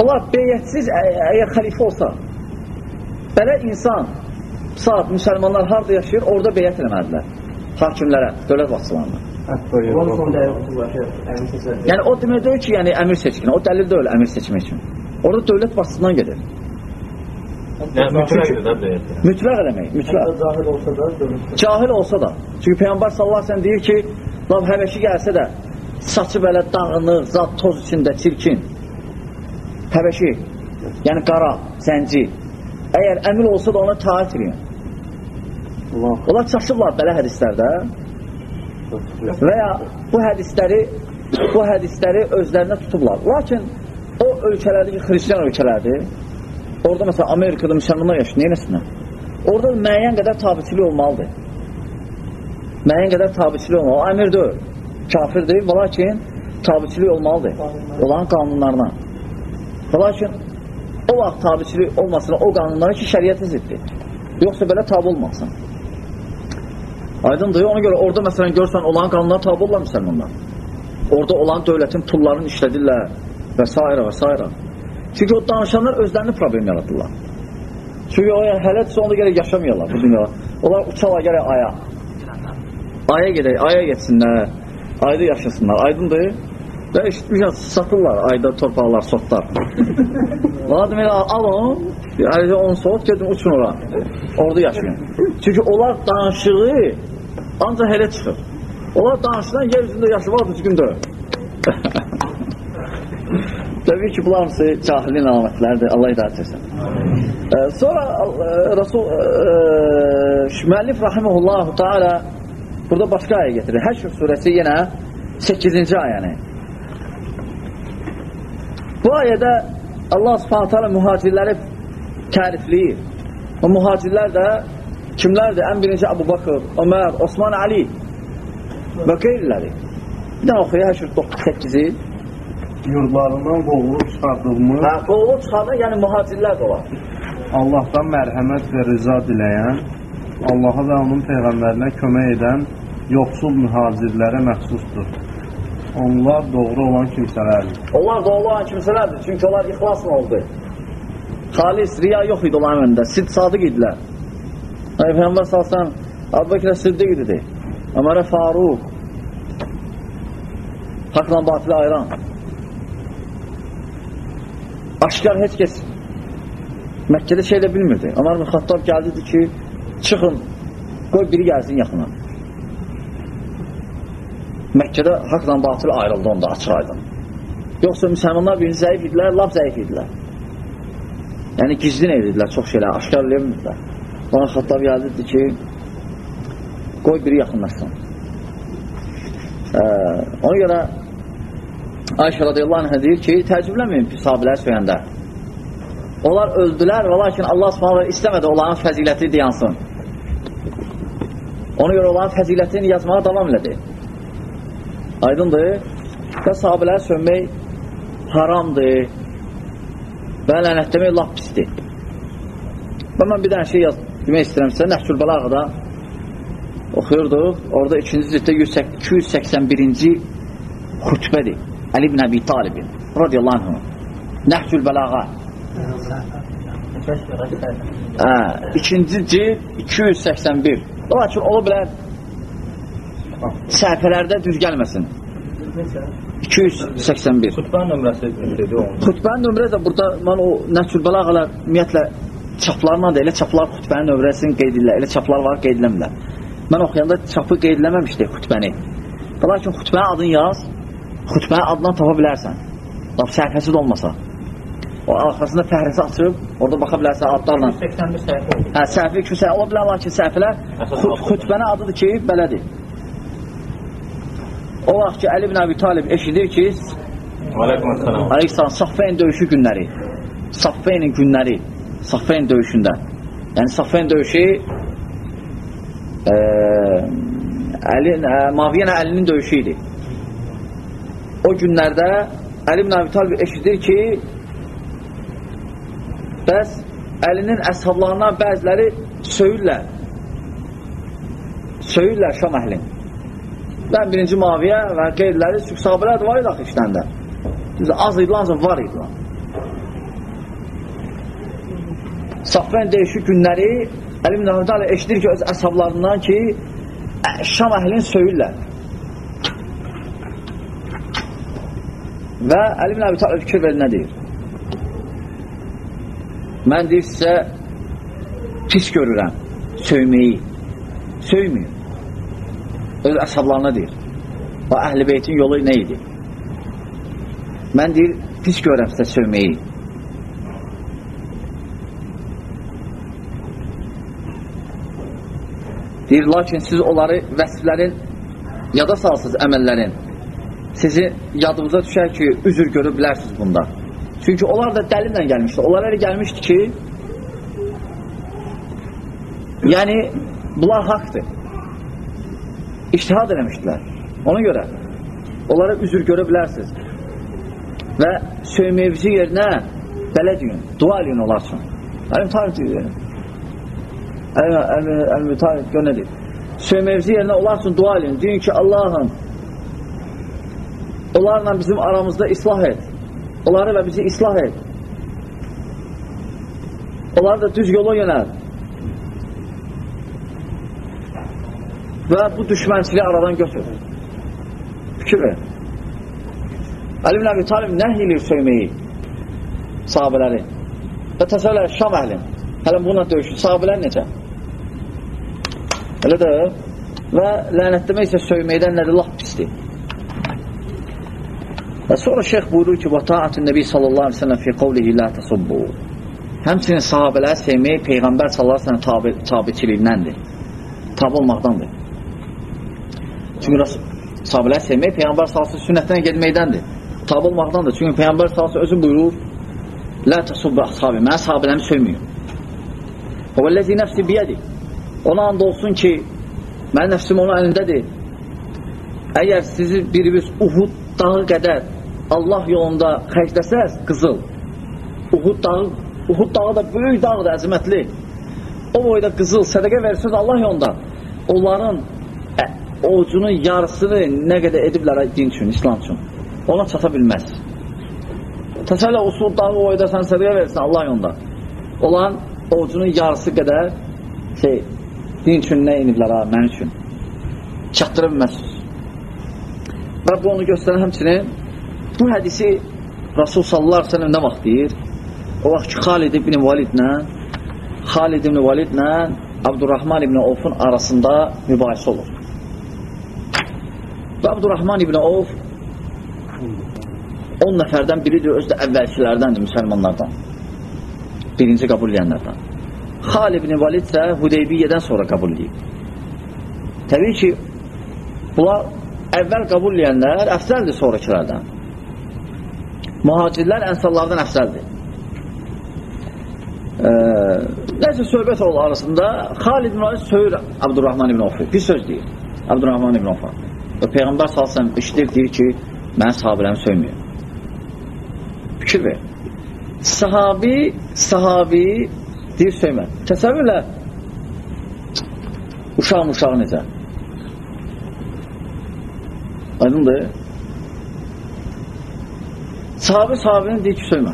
Onlar beyyətsiz əgər xəlifə olsa, belə insan, saat müsəlmanlar harada yaşayır, orada beyyət eləməlidirlər. Hakimlərə, dövlət. Əmin səsər. Yəni o demək deyil ki, yəni əmir seçkin. O dəlil deyil əmir seçmək üçün. Orada dövlət başçısından gedir. Yəni, mütləqdir də beyyət. Mütləq eləmək, mütləq. Cahil olsa da. Cahil olsa da. Çünki Peyğəmbər sallallahu əleyhi və səlləm deyir ki, lav həbəşi gəlsə də saçı belə dağınıq, zat toz içində, çirkin. Həbəşi, yəni qara, zənci. Əgər əmir olsa da ona taat edin. Allah Onlar çaşırlar belə hədislərdə və ya bu hədisləri bu hədisləri özlərinə tutublar. Lakin o ölkələrdəki xristian ölkələrdir. Orada məsələn Amerikada müsəlmanlar yaşayır, neynəsinlər? Orada müəyyən qədər tabiçilik olmalıdır. Müəyyən qədər tabiçilik olmalı. O əmir deyil, kafir deyil, və lakin tabiçilik olmalıdır. Onların qanunlarına. Və lakin o vaxt tabiçilik olmasın o qanunlara ki, şəriyyətə ziddir. Yoxsa belə tabi olmasın. Aydındır. Ona görə orada məsələn görsən onların qanunlarına tabi olurlar müsəlmanlar. Orada olan dövlətin pullarını işlədirlər və s. və s. Çünki o danışanlar özlərini problem yaradırlar. Çünki o hələdirsə onda gərək yaşamayarlar bu dünyada. Onlar uçarlar gərək aya. Aya gedək, aya getsinlər, ayda yaşasınlar. Aydındır. Və eşitmişəm, satırlar ayda torpaqlar, sotlar. Valla demək, al onu, ayrıca 10 sot, gedin uçun ora. Orada yaşayın. Çünki onlar danışığı ancaq hələ çıxır. Onlar danışılan yer üzündə yaşamaq düzgün deyil. Təbii ki, bunlar hamısı cahilin əlamətləridir. Allah idarə etsin. Ee, sonra e, Resul e, müəllif rahimehullah taala burada başqa ayə gətirir. Həşr surəsi yenə 8-ci ayəni. Bu ayədə Allah Subhanahu taala mühacirləri tərifləyir. O mühacirlər də kimlərdir? Ən birinci Əbu Bakır, Ömər, Osman Ali və qeyriləri. Bir də oxuya Həşr 8-i. Yurdlarından qovulub çıxardılmış, Hə, qovulub çıxardan, yəni mühacirlər də var. Allahdan mərhəmət və rıza diləyən, Allaha və onun Peyğəmbərinə kömək edən yoxsul mühacirlərə məxsusdur. Onlar doğru olan kimsələrdir. Onlar doğulu olan kimsələrdir, çünki onlar ixlasla oldu. Xalis, riya yox idi onların önündə, sid sadiq idilər. Yəni, Peyyambər salsan, Abu Bekirə siddiq idi. Ömərə Faruq, haqla batilə ayıran. Aşkar heç kəs Məkkədə şey də bilmirdi. Ömər bin Xattab gəldi ki, çıxın, qoy biri gəlsin yaxına. Məkkədə haqla batıl ayrıldı onda açıq aydın. Yoxsa müsəlmanlar birini zəif idilər, laf zəif idilər. Yəni gizlin edirdilər çox şeylər, aşkar eləmirdilər. Bana Xattab gəldi dedi ki, qoy biri yaxınlaşsın. Ee, ona görə Ayşə radiyallahu anh deyir ki, təəccübləməyin sahabələr söyəndə. Onlar öldülər və lakin Allah subhanahu istəmədi onların fəziləti deyansın. Ona görə onların fəzilətini yazmağa davam elədi. Aydındır. Və sahabələri sönmək haramdır və lənətləmək laf pisdir. Və mən bir dənə şey yaz, demək istəyirəm sizə, Nəhcül Bəlağıda oxuyurduq. Orada ikinci ciddə 281-ci xütbədir. Ali ibn Əbi Talibin radiyallahu anh. Nəhcül Bəlağa. Hə, ikinci cild 281. Lakin ola bilər səhifələrdə düz gəlməsin. 281. Xutbənin nömrəsi. Xütbənin nömrə də burada mən o Nəhcül Bəlağalar ümumiyyətlə çaplarla da elə çaplar xütbənin nömrəsini qeyd edirlər. Elə çaplar var qeyd eləmirlər. Mən oxuyanda çapı qeyd eləməmişdi xütbəni. Lakin xütbənin adını yaz, xütbənin adından tapa bilərsən. Laf səhifəsi də olmasa. O arxasında fəhrisi açıb, orada baxa bilərsən adlarla. 81 səhifə oldu. Hə, səhifə 200 ola bilər, lakin səhifələr xüt- xütbənin adıdır ki, belədir. O vaxt ki, Əli ibn Əbi Talib eşidir ki, Aleyküm selam. Aleyhisselam Saffeyn döyüşü günləri, Saffeynin günləri, Saffeyn döyüşündə. Yəni Saffeyn döyüşü e, Əlin, e, Maviyənə Əlinin döyüşü idi. O günlərdə Əli ibn Əbi Talib eşidir ki, bəs Əlinin əshablarından bəziləri söyürlər. Söyürlər Şam əhlin. Ben birinci Maviyə və qeyrləri, çünki sahabələr var idi axı işləndə. Az idi, ancaq var idi. Saffən deyişi günləri Əli ibn Əbi Talib eşidir ki, öz əshablarından ki, Şam əhlini söyürlər. Və Əli ibn Əbi Talib fikir verir, nə deyir? Mən deyir sizə pis görürəm söyməyi. Söymüyor. Öz əshablarına deyir. O əhl-i beytin yolu nə idi? Mən deyir, pis görürəm sizə söyməyi. Deyir, lakin siz onları vəsiflərin yada salsınız əməllərin. Sizi yadınıza düşər ki, üzür görə bilərsiniz bunda. Çünki onlar da dəlillə gəlmişdi. Onlar elə gəlmişdi ki, yəni bunlar haqdır. İştihad eləmişdilər. Ona görə onlara üzür görə bilərsiniz. Və söymevci yerinə belə deyin, dua eləyin onlar üçün. Əl-Mütarif deyir. Əl-Mütarif gör nə deyir? Söymevci yerinə onlar üçün dua eləyin. Deyin ki, Allahım onlarla bizim aramızda islah et. Onları və bizi islah et. Onları da düz yola yönəl. Və bu düşmənçiliyi aradan götür. Fikir ver. Əli ibn Əbi Talib nəh edir söyməyi sahabələri. Və təsəvvürlər Şam əhlin. Hələ bununla döyüşür. Sahabələr necə? Elə də və lənətləmək isə söyməkdən nədir? Laf pisdir. Və sonra şeyx buyurur ki, və taatun nəbi sallallahu aleyhi ve sellem fi qavlihi la tasubbu. Həmçinin sahabələri sevmək Peyğəmbər sallallahu aleyhi ve sellem tabi, tabiçiliğindəndir. Tabi olmaqdandır. Çünki sahabələri sevmək Peyğəmbər sallallahu aleyhi sünnətinə gedməkdəndir. Tabi olmaqdandır. Çünki Peyğəmbər sallallahu aleyhi özü buyurur, la tasubbu ashabi, mən sahabələrimi sövmüyüm. Və vəlləzi nəfsi biyədi. Ona and olsun ki, mənim nəfsim onun əlindədir. Əgər sizi birimiz Uhud dağı qədər Allah yolunda xərcləsəz, qızıl. Uhud dağı, Uhud dağı da böyük dağdır, əzəmətli. O boyda qızıl sədəqə verirsiniz Allah yolunda. Onların ə, ovucunun yarısını nə qədər ediblər din üçün, İslam üçün. Ona çata bilməz. Təsəllə usul dağı o boyda sən sədəqə verirsən Allah yolunda. Olan ovucunun yarısı qədər şey, din üçün nə iniblər ha, mən üçün. Çatdıra bilməzsiniz. Və bu onu göstərən həmçinin bu hədisi Rasul sallallahu aleyhi ve sellem nə vaxt deyir? o vaxt ki, Xalid ibn Validlə Xalid ibn Validlə Abdurrahman ibn Avfun arasında mübahisə olur. Və Abdurrahman ibn Avf 10 nəfərdən biridir, özü də əvvəlkilərdəndir, müsəlmanlardan. Birinci qəbul edənlərdən. Xalid ibn Valid isə Hudeybiyyədən sonra qəbul edib. Təbii ki, bunlar əvvəl qəbul edənlər əfsəldir sonrakilərdən. Mühacirlər ənsarlardan əfsəldir. Ee, Nəsə söhbət olur arasında Xalid ibn Valid söyür Abdurrahman ibn Avfı. Bir söz deyir. Abdurrahman ibn Avfı. Və Peyğəmbər salsam işdir deyir ki, mən sahabilərimi söymüyor. Fikir ver. Sahabi, sahabi deyir söymə. Təsəvvürlə uşaq uşaq necə? Aydındır. Sahabi sahabinin deyir ki, söymə.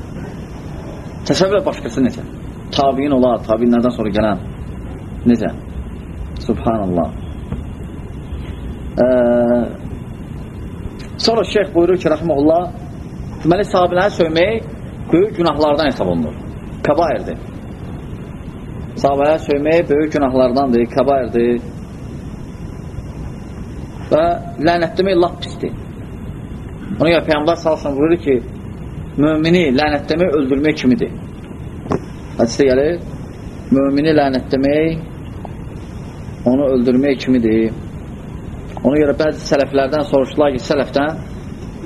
Təsəvvürlə başqası necə? Tabiin olar, tabiinlərdən sonra gələn necə? Subhanallah. Ee, sonra şeyh buyurur ki, rəhməlullah, deməli sahabiləri söymək böyük günahlardan hesab olunur. Kəbairdir. Sahabələri söymək böyük günahlardandır, kəbairdir. Və lənətləmək lap pisdir. Ona görə Peyyambar salsın buyurur ki, mümini lənətləmək öldürmək kimidir. Hədisdə gəlir, mümini lənətləmək onu öldürmək kimidir. Ona görə bəzi sələflərdən soruşdular ki, sələfdən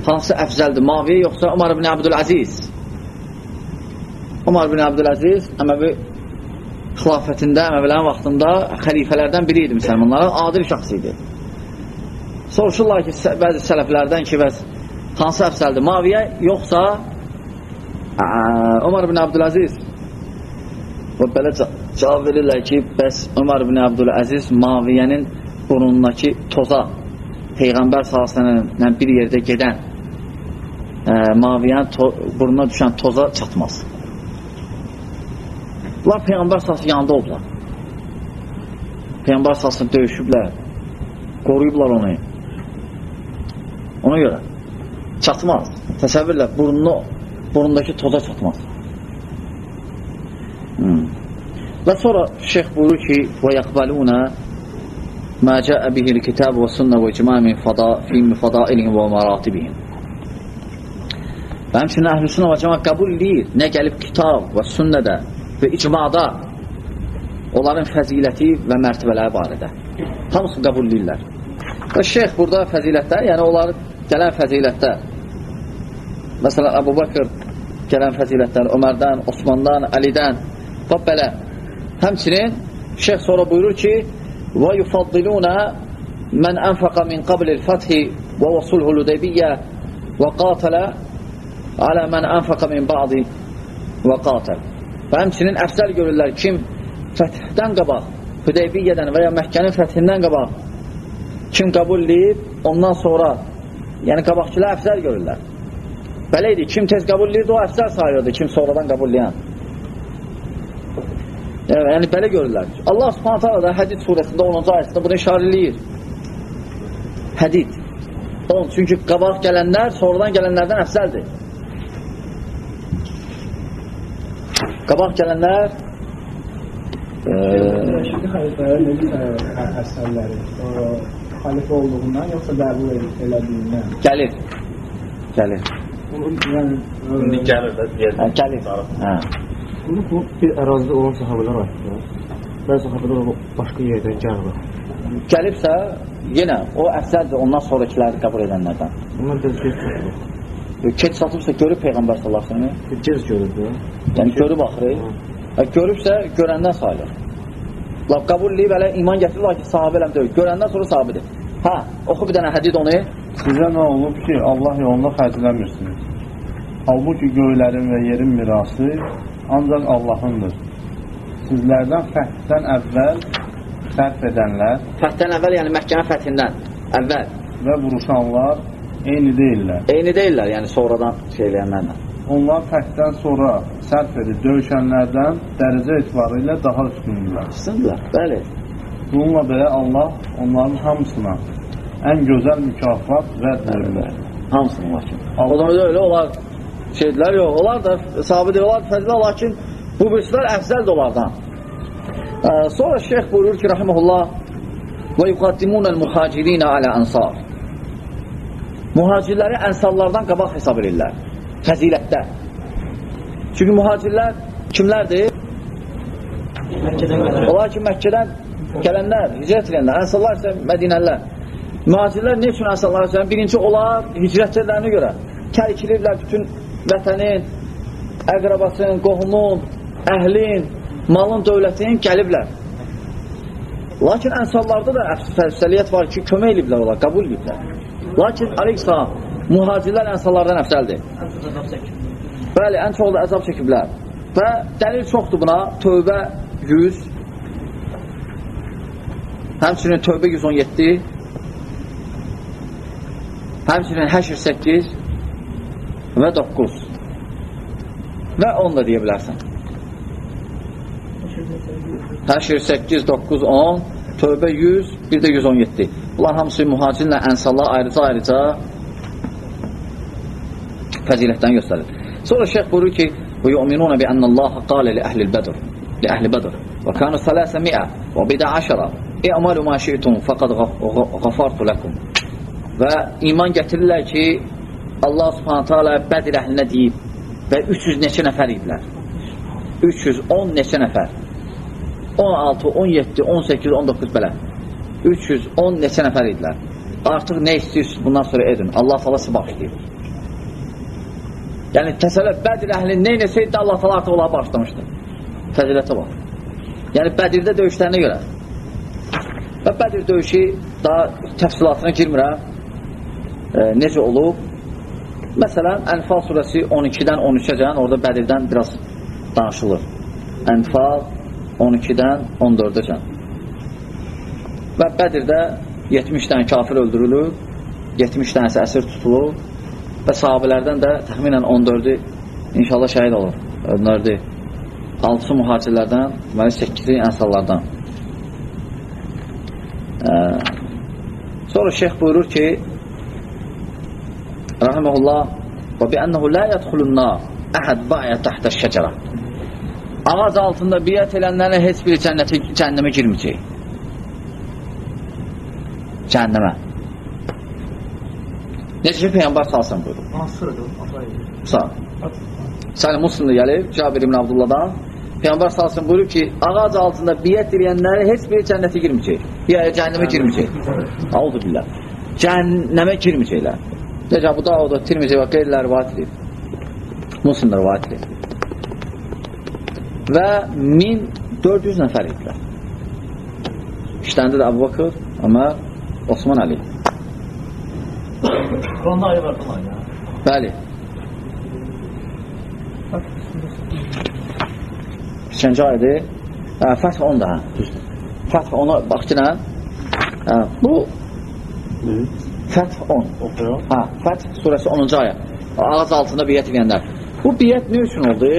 hansı əfzəldir, Maviyə yoxsa Umar ibn Abdüləziz? Umar ibn Abdüləziz Əməvi xilafətində, Əməvilərin vaxtında xəlifələrdən biri idi müsəlmanlara, adil şəxs idi. Soruşurlar ki, bəzi sələflərdən ki, bəs hansı əfzəldir, Maviyə yoxsa ə, Umar ibn Abdüləziz? Və belə cavab verirlər ki, bəs Umar ibn Abdüləziz Maviyənin burnundakı toza Peyğəmbər s.ə.və bir yerdə gedən ə, Maviyənin to burnuna düşən toza çatmaz. Bunlar Peyğəmbər s.ə.və yanında oldular. Peyğəmbər s.ə.və döyüşüblər, qoruyublar onu. Ona görə çatmaz. Təsəvvürlə burnunu, burnundakı toza çatmaz. Hmm. Və sonra şeyx buyurur ki, və yəqbəlunə mə cəə bihil kitab və sünnə və icma min fada, fi fadailihim və məratibihim. Və həmçinin əhl-i sünnə və cəma qəbul edir, nə gəlib kitab və sünnədə və icmada onların fəziləti və mərtəbələri barədə. Hamısını qəbul edirlər. Və şeyx burada fəzilətdə, yəni onlar gələn fəzilətdə Məsələn, Əbu Bakır gələn fəzilətlər Ömərdən, Osmandan, Əlidən və belə. Həmçinin şeyx sonra buyurur ki, və yufaddiluna mən ənfəqə min qablil fəthi və vəsulhul hudəybiyyə və qatələ alə mən ənfəqə min ba'di və qatəl. Və həmçinin əfsəl görürlər kim fəthdən qabaq, Hüdeybiyyədən və ya Məhkənin fəthindən qabaq kim qəbulləyib, ondan sonra yəni qabaqçılar əfsəl görürlər belə idi, kim tez qəbul edib o əfsəl sayıyordu, kim sonradan qəbul edən Yəni, belə görürlər. Allah subhanətə alə da Hədid surəsində 10-cu ayəsində bunu işarə eləyir. Hədid. 10. Çünki qabaq gələnlər sonradan gələnlərdən əfsəldir. Qabaq gələnlər əsərləri? Xəlifə olduğundan yoxsa qəbul elədiyindən? gəlir. Gəlir. Yəni, İndi gəlir də deyir. Hə, gəlir. Hə. Bunu bu bir ərazidə olan sahabələr aiddir. Bəzi sahabələr başqa yerdən gəlir. Gəlibsə, yenə o əfsəldir ondan sonrakiləri qəbul edənlərdən. Bunlar da gec çatır. Keç satıbsa görüb Peyğəmbər sallallahu əleyhi və səlləm. Gec görürdü. Yəni görüb axırı. Hə, görübsə görəndən sayılır. Laf qəbul edib elə iman gətirirlər ki, sahabə eləm deyil. Görəndən sonra sahabədir. Hə, oxu bir dənə hədid onu. Sizə nə olub ki, Allah yolunda xərcləmirsiniz. Halbuki göylərin və yerin mirası ancaq Allahındır. Sizlərdən fəthdən əvvəl sərf edənlər Fəthdən əvvəl, yəni Məkkənin fəthindən əvvəl. və vuruşanlar eyni deyirlər. Eyni deyirlər, yəni sonradan şey eləyənlərlə. Onlar fəthdən sonra sərf edib döyüşənlərdən dərəcə etibarı ilə daha üstündürlər. Üstündürlər, bəli. Bununla belə Allah onların hamısına ən gözəl mükafat vəd verir. Hamısının var ki. O Allah- zaman da öyle onlar şeydilər, yox, onlar da sahabi deyil, onlar fəzlə, lakin bu birisilər əfzəldir onlardan. Ə, sonra şeyx buyurur ki, rahiməhullah, və yuqaddimunəl muhacirinə alə ənsar. Muhacirləri ənsarlardan qabaq hesab edirlər, fəzilətdə. Çünki muhacirlər kimlərdir? Onlar ki, Məkkədən gələnlər, hicrət edənlər, ənsarlar isə Mədinəllər. Mühacirlər ne üçün ənsarlar isə? Birinci, onlar hicrət edənlərinə görə tərkilirlər bütün vətənin, əqrabasının, qohumun, əhlin, malın, dövlətin gəliblər. Lakin ənsarlarda da əfsəliyyət var ki, kömək ediblər olar, qəbul ediblər. Lakin Aleyhisselam, mühacirlər ənsarlardan əfsəldir. Bəli, ən çox da əzab çəkiblər. Və dəlil çoxdur buna, tövbə 100, həmçinin tövbə 117, həmçinin həşr 8 və 9 və 10 da deyə bilərsən. Həşr 8, 9, 10, tövbə 100, bir də 117. Bunlar hamısı mühacirlə ənsalla ayrıca-ayrıca fəzilətdən göstərir. Sonra şeyh buyurur ki, وَيُؤْمِنُونَ بِأَنَّ اللّٰهَ قَالَ لِأَهْلِ الْبَدْرِ لِأَهْلِ بَدْرِ وَكَانُوا ثَلَاثَمِئَةً وَبِدَ عَشَرًا "Əmalu ma şeytum faqad ghafartu lakum." Və iman gətirirlər ki, Allah Subhanahu taala Bədr əhlinə deyib və 300 neçə nəfər idilər. 310 neçə nəfər. 16, 17, 18, 19 belə. 310 neçə nəfər idilər. Artıq nə istəyirsiniz bundan sonra edin. Allah Taala sizə bağışlayır. Yəni təsəllə Bədr əhli nə eləsəydi Allah Taala artıq onları bağışlamışdı. Fəzilətə bax. Yəni Bədirdə döyüşlərinə görə. Və Bədir döyüşü daha təfsilatına girmirəm. E, necə olub? Məsələn, Ənfal surəsi 12-dən 13-əcən orada Bədirdən biraz danışılır. Ənfal 12-dən 14-əcən. Və Bədirdə 70 dənə kafir öldürülür, 70 dənəsi əsir tutulur və sahabələrdən də təxminən 14-ü inşallah şəhid olur. 14-ü 6-sı mühacirlərdən və 8-i ənsallardan. Ee, sonra şeyh buyurur ki rahimehullah və bi ennehu la yedhulun nar ahad ba'a tahta şecere ağac altında biət edənlərin heç biri cənnətə cəhənnəmə girməyəcək. Cəhənnəmə. Necə ki Peyğəmbər salsın buyurur. Sağ. Səni Müslimdə gəlib Cabir ibn Abdullahdan Peyğəmbər salsın buyurur ki, ağac altında biət edənləri heç biri cənnətə girməyəcək. Ya cəhənnəmə girməyəcək. Auzu billah. Cəhənnəmə girməyəcəklər. Necə bu da o da Tirmizi və qeyriləri rivayət edir. Müslimdə rivayət edir. Və 1400 nəfər idilər. İşləndə də Əbu Bakır, Ömər, Osman Əli. Quranda ayı var bunlar ya. Bəli. İkinci aydır. Fəth 10 da, düzdür. Fəth 10-a bax ki, nə? Bu Fəth 10. Oxuyaq. Hə, Fəth surəsi 10-cu ayə. Ağac altında biyyət edənlər. Bu biyyət nə üçün oldu?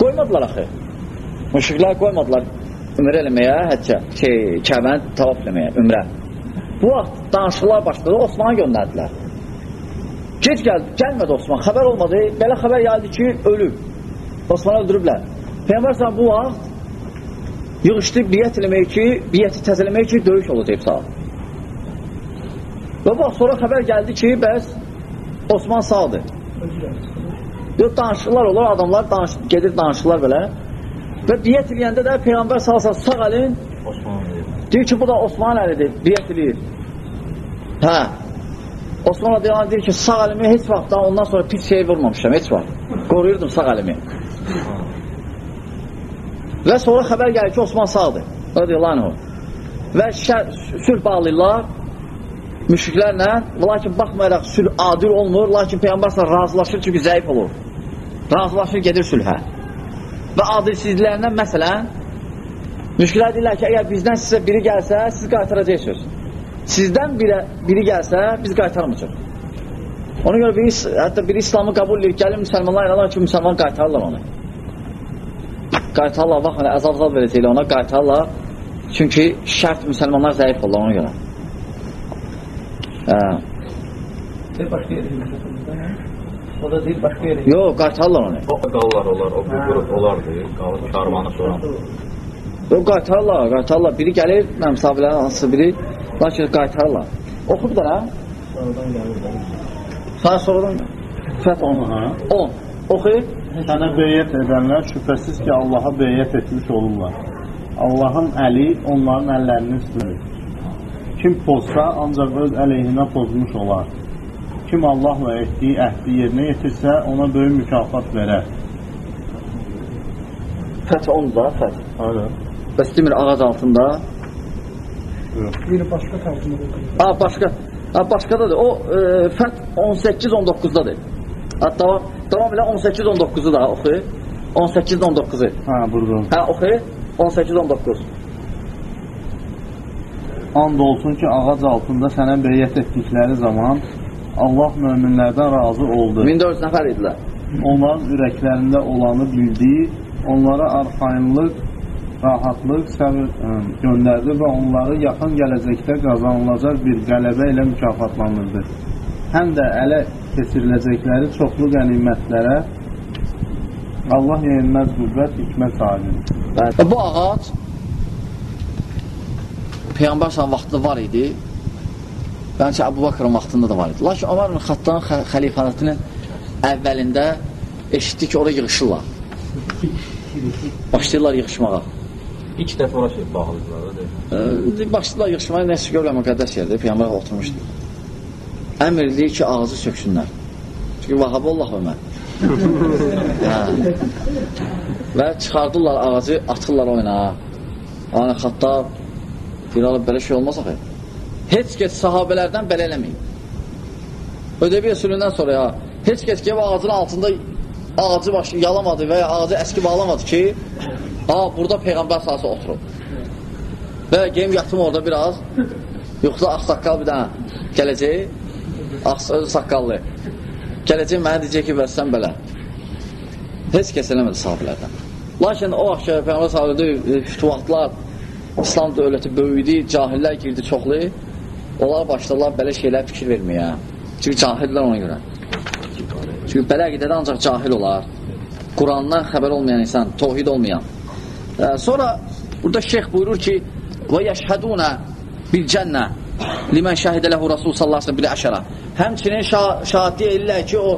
Qoymadılar axı. Müşriklər qoymadılar ümrə eləməyə, həccə, şey, Kəbəni tavaf eləməyə, ümrə. Bu vaxt danışıqlar başladı, Osman'a göndərdilər. Gec gəldi, gəlmədi Osman, xəbər olmadı. Belə xəbər gəldi ki, ölüb. Osman'ı öldürüblər. Peyğəmbər sən bu vaxt yığışdı biyyət eləmək ki, biyyəti təzələmək ki, döyüş olacaq sağ. Və bax, sonra xəbər gəldi ki, bəs Osman sağdır. Yox, danışıqlar olur, adamlar danış gedir danışıqlar belə. Və biyyət eləyəndə də Peyğəmbər salsa sağ əlin deyir ki, bu da Osman əlidir, biyyət eləyir. Hə. Osman radiyallahu deyir ki, sağ əlimi heç vaxt daha ondan sonra pis şey vurmamışam, heç vaxt. Qoruyurdum sağ əlimi. Və sonra xəbər gəlir ki, Osman sağdır. Radiyallahu anh. Və şər, sülh bağlayırlar müşriklərlə, lakin baxmayaraq sülh adil olmur, lakin Peyğəmbər razılaşır çünki zəif olur. Razılaşır, gedir sülhə. Və adilsizliklərindən məsələn, müşriklər deyirlər ki, əgər bizdən sizə biri gəlsə, siz qaytaracaqsınız. Sizdən biri, biri gəlsə, biz qaytarmayacaq. Ona görə biri, hətta biri İslamı qəbul edir, gəlir müsəlmanlar inanlar ki, müsəlman qaytarırlar onu. Qaytarırlar, baxın, əzab-əzab verəcəklər ona, qaytarırlar. Çünki şərt müsəlmanlar zəif olurlar ona görə. Hə. O da deyir başqa yerə. Yox, qaytarlar onu. O qallar olar, o bir qrup olardı. Qalıb karvanı soran. Yox, qaytarlar, qaytarlar. Biri gəlir, mənim sahabilərin hansısa biri, lakin qaytarlar. Oxu bir dənə. Sonradan gəlir. də. Sana sonradan Fət 10. Aha. 10. Oxu. Sənə beyyət edənlər şübhəsiz ki, Allaha beyyət etmiş olurlar. Allahın əli onların əllərinin üstündür. Kim pozsa, ancaq öz əleyhinə pozmuş olar. Kim Allahla etdiyi əhdi yerinə yetirsə, ona böyük mükafat verər. Fət 10 da, Fət. Öyle. Bəs demir ağac altında. Bir başqa tərcümə. Ha, başqa. Ha, başqadadır. O e, Fət 18-19-dadır. Hatta tamam elə 18-19-u da oxu. 18-19-u. Ha, burada. Hə, oxu. 18-19. And olsun ki, ağac altında sənə beyyət etdikləri zaman Allah möminlərdən razı oldu. 1400 nəfər idilər. Onların ürəklərində olanı bildiyi, onlara arxayınlıq, rahatlıq, səbir ə, göndərdi və onları yaxın gələcəkdə qazanılacaq bir qələbə ilə mükafatlandırdı. Həm də ələ keçiriləcəkləri çoxlu qənimətlərə Allah yenilməz qüvvət, hikmət sahibidir. Bu ağac Peyğəmbər sallallahu vaxtında var idi. Bəlkə Əbu Bakrın vaxtında da var idi. Lakin Ömər ibn Xattanın xə xəlifənətinin əvvəlində eşitdik ki, oraya yığışırlar. Başlayırlar yığışmağa. İlk dəfə ora şey. Ee, başladılar yığışmağa, nəsə görürlər müqəddəs yerdə, Peyğəmbər oturmuşdu. Əmr edir ki, ağacı söksünlər. Çünki Vahabı Allah Ömər. hə. Və çıxardırlar ağacı, atırlar oyuna. Ana xattab, bir alıb belə şey olmaz axı. Heç kəs sahabələrdən belə eləməyib. Ödəbiyyə sülündən sonra ya, heç kəs ki, ağacın altında ağacı başı yalamadı və ya ağacı əski bağlamadı ki, ha, burada Peyğəmbər sahası oturub. Və geyim yatım orada biraz. Yoxsa ağsaqqal bir dənə gələcək. Ağ saqqallı. Gələcək mənə deyəcək ki, versən belə. Heç kəs eləmədi sahabilərdən. Lakin o vaxt ki, Peyğəmbər sahabədə fütuhatlar, İslam dövləti böyüdü, cahillər girdi çoxlu. Onlar başladılar belə şeylər fikir verməyə. Çünki cahillər ona görə. Çünki belə qədədə ancaq cahil olar. Qurandan xəbər olmayan insan, tohid olmayan. Sonra burada şeyh buyurur ki və yəşhədunə bil cənnə limən şəhidə ləhu Rasul sallallahu sellem bil əşərə həmçinin şah şahidlik edirlər ki o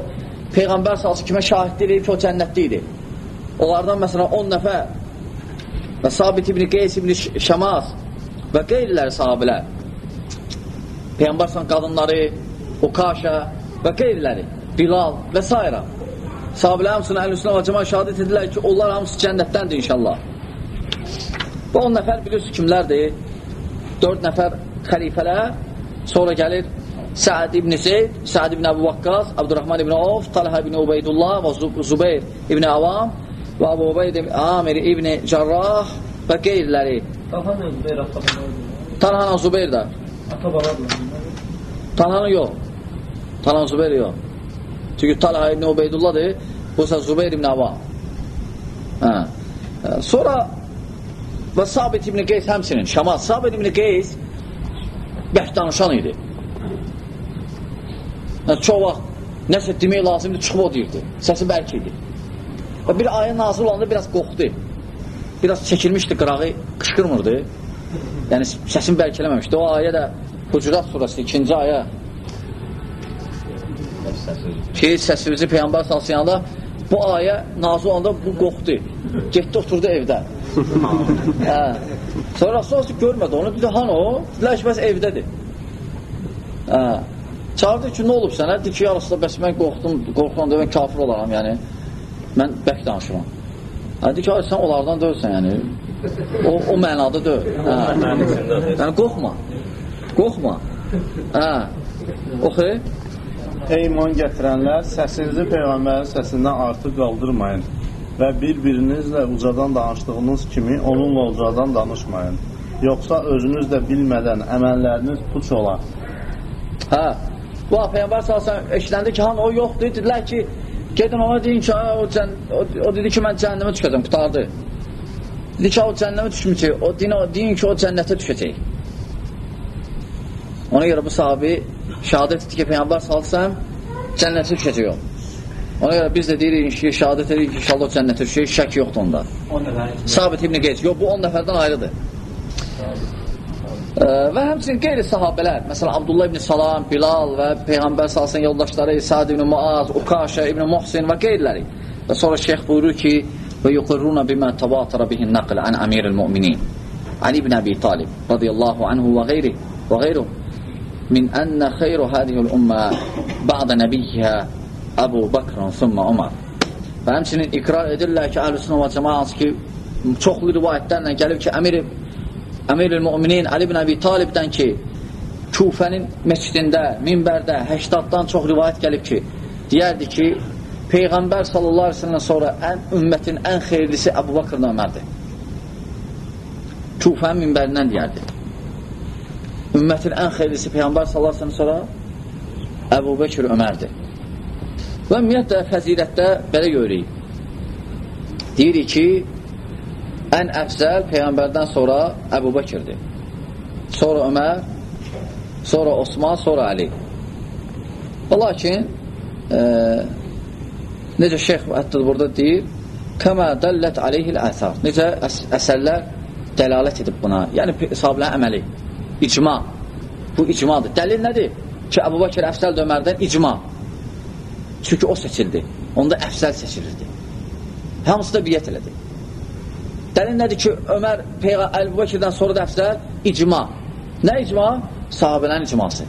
Peyğəmbər sallallahu kimə şahidlik edir ki o cənnətli idi onlardan məsələn 10 nəfər və Sabit ibn Qeys ibn Şəmas və qeyriləri sahabilər Peyğəmbər sallallahu qadınları Ukaşa və qeyriləri Bilal və s. Sahabələr hamısına əl-üsünə və cəmal şəhadət edirlər ki, onlar hamısı cənnətdəndir inşallah. Bu 10 nəfər bilirsiniz kimlərdir? 4 nəfər xəlifələr, sonra gəlir Səad ibn Zeyd, Səad ibn Əbu Vakqas, Abdurrahman ibn Avf, Talha ibn Ubeydullah və Zubeyr ibn Avam və Abu Ubeyd Amir ibn Cərrah və qeyriləri. Talha Zubeyr də. Talha yox. Talha Zubeyr yox. Çünki Talha ibn Ubeydullahdır, bu ise Zubeyr ibn Avam. Hə. Sonra və Sabit ibn Qeys həmsinin, Şamal, Sabit ibn Qeys bəhk danışan idi. Yəni, çox vaxt nəsə demək lazımdır, çıxıb o deyirdi. Səsi bəlkə idi. Və bir ayə nazil olanda biraz qorxdu. Biraz çəkilmişdi, qırağı qışqırmırdı. Yəni, səsini bəlkələməmişdi. O ayə də Hucurat surası, ikinci ayə ki, səsimizi Peyğəmbər salsıyanda bu ayə nazil olanda bu qorxdu. Getdi, oturdu evdə. hə. Sonra Rasul görmədi onu. Dedi, han o? Dedilər ki, bəs evdədir. Hə. Çağırdı ki, nə olub sənə? Dedi ki, yarısında bəs mən qorxdum, qorxudan da mən kafir olaram, yəni. Mən bək danışıram. Hə, dedi ki, sən onlardan dövsən, yəni. O, o mənada döv. Hə. Yəni, qorxma. Qorxma. Hə. Oxu. Ey iman gətirənlər, səsinizi Peyğəmbərin səsindən artıq qaldırmayın və bir-birinizlə ucadan danışdığınız kimi onunla ucadan danışmayın. Yoxsa özünüz də bilmədən əməlləriniz puç olar. Hə. Bu Peyğəmbər sallallahu eşləndi ki, han o yoxdur. Dedilər ki, gedin ona deyin ki, o, cən, o, o dedi ki, mən cəhənnəmə düşəcəm, qutardı. Dedi ki, o cəhənnəmə düşməyəcək. O deyin, o, deyin ki, o cənnətə düşəcək. Ona görə bu sahabi şəhadət etdi ki, Peyğəmbər salsam cənnətə düşəcək o. Ona görə biz də deyirik ki, şəhadət edirik ki, inşallah cənnətə düşəcək, şək yoxdur onda. 10 nəfər. Sabit ibn Qeys. Yox, bu 10 nəfərdən ayrıdır. Ə, və həmçinin qeyri sahabələr, məsələn, Abdullah ibn Salam, Bilal və Peyğəmbər salsın yoldaşları, Sad ibn Muaz, Ukaşə ibn Muhsin və qeyriləri. Və sonra şeyx buyurur ki, və yuqirruna bimə tabatara bihin naql an amiril müminin. Ali ibn Abi Talib radiyallahu anhu və qeyri və qeyru min ənə xeyru hadihul ümmə ba'da nəbiyyihə Əbu Bakrın thumma Umar. Və həmçinin iqrar edirlər ki, əhl-i və cəmaat ki, çoxlu rivayətlərlə gəlib ki, əmir Əmirül Müminin Ali ibn Əbi Talibdən ki, Kufənin məscidində, minbərdə 80-dan çox rivayət gəlib ki, deyərdi ki, Peyğəmbər sallallahu əleyhi və səlləm sonra ən ümmətin ən xeyirlisi Əbu Bakr Ömərdir. Kufənin minbərindən deyərdi. Ümmətin ən xeyirlisi Peyğəmbər sallallahu əleyhi və səlləm sonra Əbu Bəkr Ömərdir. Və ümumiyyətlə fəzilətdə belə görürük. Deyirik ki, ən əfzəl Peyğəmbərdən sonra Əbu Bəkirdir. Sonra Ömər, sonra Osman, sonra. Və lakin e, necə şeyx hətta burada deyir kəmə dəllət aleyhil əsar necə əs əsərlər dəlalət edib buna. Yəni sahabilərin əməli. İcma. Bu icmadır. Dəlil nədir? Ki Əbu Bakir əfsəl Ömərdən icma çünki o seçildi onda əfsəl seçilirdi hamısı da biyyət elədi dəlil nədir ki Ömər Əbu Bakirdən sonra da əfsəl icma nə icma? sahabələrin icması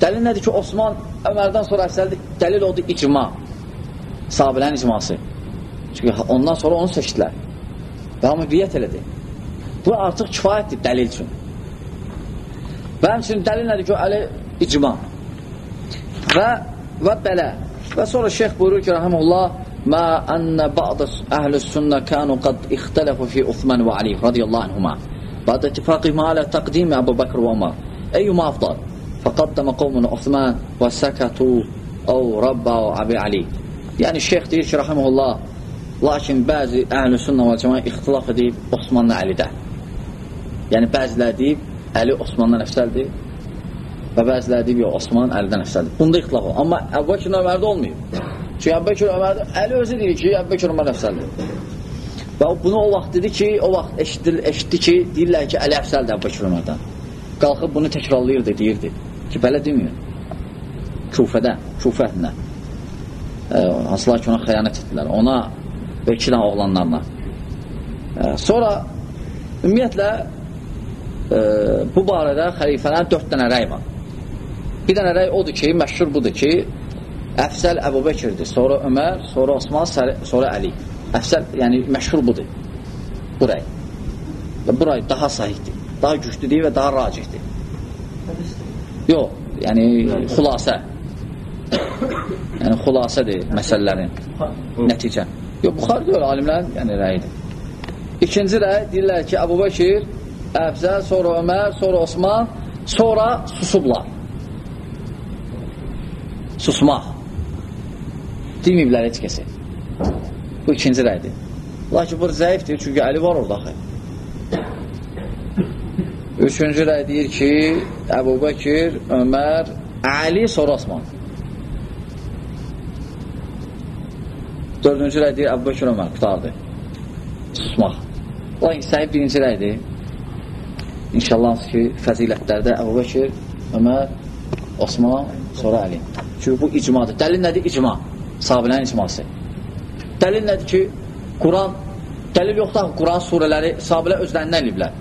dəlil nədir ki Osman Ömərdən sonra əfsəldir dəlil odur icma sahabələrin icması. Çünki ondan sonra onu seçdilər. Və hamı biyyət elədi. Bu artıq kifayətdir dəlil üçün. Və həmçinin dəlil nədir ki, əli icma. Və, və belə. Və sonra şeyx buyurur ki, rəhəmullah, Mə ənə bə'də əhl-i sünnə kənu qad ixtələfu fi Uthman və Ali radiyallahu anhuma. Bə'də ittifaqihmə alə təqdimi Əbu Bakr və Umar. Eyyuma afdal. Fəqaddəmə qovmun Uthman və səkətu əv Rabba və Abi Ali. Yəni şeyx deyir ki, rahimehullah, lakin bəzi əhl-i sünnə və cəmaə ixtilaf edib Osmanlı Əlidə. Yəni bəzilər deyib Əli Osmandan əfsəldir və bəzilər deyib yox, Osman Əlidən əfsəldir. Bunda ixtilaf olur. Amma Əbbəkir Ömərdə olmayıb. Çünki Əbbəkir Ömərdə Əli özü deyir ki, Əbbəkir Ömər əfsəldir. Və bunu o vaxt dedi ki, o vaxt eşitdi, eşitdi ki, deyirlər ki, Əli əfsəldir Əbbəkir Ömərdən. Qalxıb bunu təkrarlayırdı, deyirdi ki, belə demir. Kufədə, Kufə əhlinə hansılar ki ona xəyanət etdilər ona və iki dənə oğlanlarına e, sonra ümumiyyətlə e, bu barədə xəlifələrin dörd dənə rəy var bir dənə rəy odur ki məşhur budur ki Əfsəl Əbu Bəkirdir, sonra Ömər, sonra Osman, sonra Əli. Əfsəl, yəni məşhur budur. Bu rəy. Və bu rəy daha sahihdir, daha güclüdür və daha racihdir. Yox, yəni xülasə yəni xülasədir məsələlərin nəticə. Yox, Buxar deyil, alimlərin yəni rəyidir. İkinci rəy deyirlər ki, Əbu Bəkir, Əfzəl, sonra Ömər, sonra Osman, sonra susublar. Susmaq. Deməyiblər heç kəsi. Bu ikinci rəydir. Lakin bu zəifdir, çünki Əli var orada axı. Üçüncü rəy deyir ki, Əbu Bəkir, Ömər, Əli, sonra Osman. Dördüncü rəy deyir, Əbu Bəkir Ömər, qutardı. Susmaq. Lakin səhib birinci rəydir. İnşallah ki, fəzilətlərdə Əbu Bəkir, Ömər, Osman, sonra Əli. Çünki bu icmadır. Dəlil nədir? İcma. Sahabilərin icması. Dəlil nədir ki, Quran, dəlil yoxdur ki, Quran surələri sahabilə özlərindən eliblər.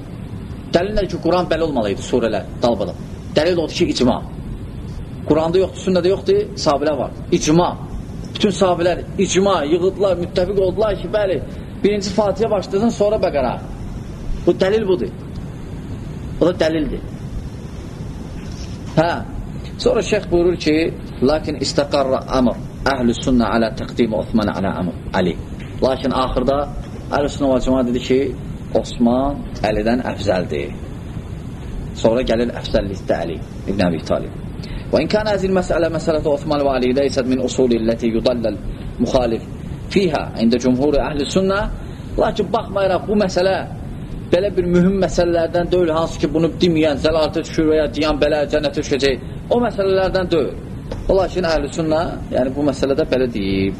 Dəlil nədir ki, Quran belə olmalıydı surələr, dalbadal. Dəlil odur ki, icma. Quranda yoxdur, sünnədə yoxdur, sahabilə var. İcma bütün sahabilər icma, yığıldılar, müttəfiq oldular ki, bəli, birinci Fatihə başladın, sonra Bəqara. Bu dəlil budur. O da dəlildir. Hə, sonra şeyx buyurur ki, Lakin istəqarra əmr əhl-i sünnə alə təqdimi Osman alə əmr Ali. Lakin axırda əhl-i sünnə və cəma dedi ki, Osman Əlidən əfzəldir. Sonra gəlir əfzəllikdə Əli İbn Əbi Talib. Və in kənə əzil məsələ məsələtə Osman və Alidə isəd min usuli illəti yudallal müxalif fiyhə ində cümhuri əhl-i sünnə. Lakin baxmayaraq bu məsələ belə bir mühüm məsələlərdən deyil, hansı ki, bunu deməyən zəlatə düşür və ya deyən belə cənnətə düşəcək. O məsələlərdən deyil. Lakin əhl-i sünnə, yəni bu məsələdə belə deyib.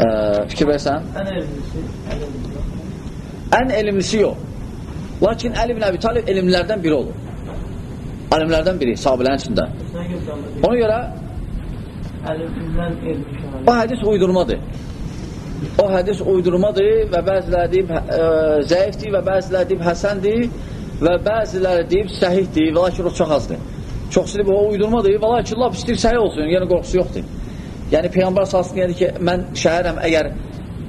Ə, fikir versən? Ən elmlisi, ən elmlisi. Ən elmlisi yox. Lakin Əli ibn Əbi Talib elmlərdən biri olur. Alimlərdən biri, sahabələrin içində. Sən göstərmə Ona görə Əlimdən elmi şəhəli. o hədis uydurmadır. O hədis uydurmadır və bəziləri deyib ə, zəifdir və bəziləri deyib həsəndir və bəziləri deyib səhihdir və lakin o çox azdır. Çoxsu deyib o uydurmadır və lakin laf istəyir səhih olsun, yəni qorxusu yoxdur. Yəni Peyğəmbər salsın deyir ki, mən şəhərəm əgər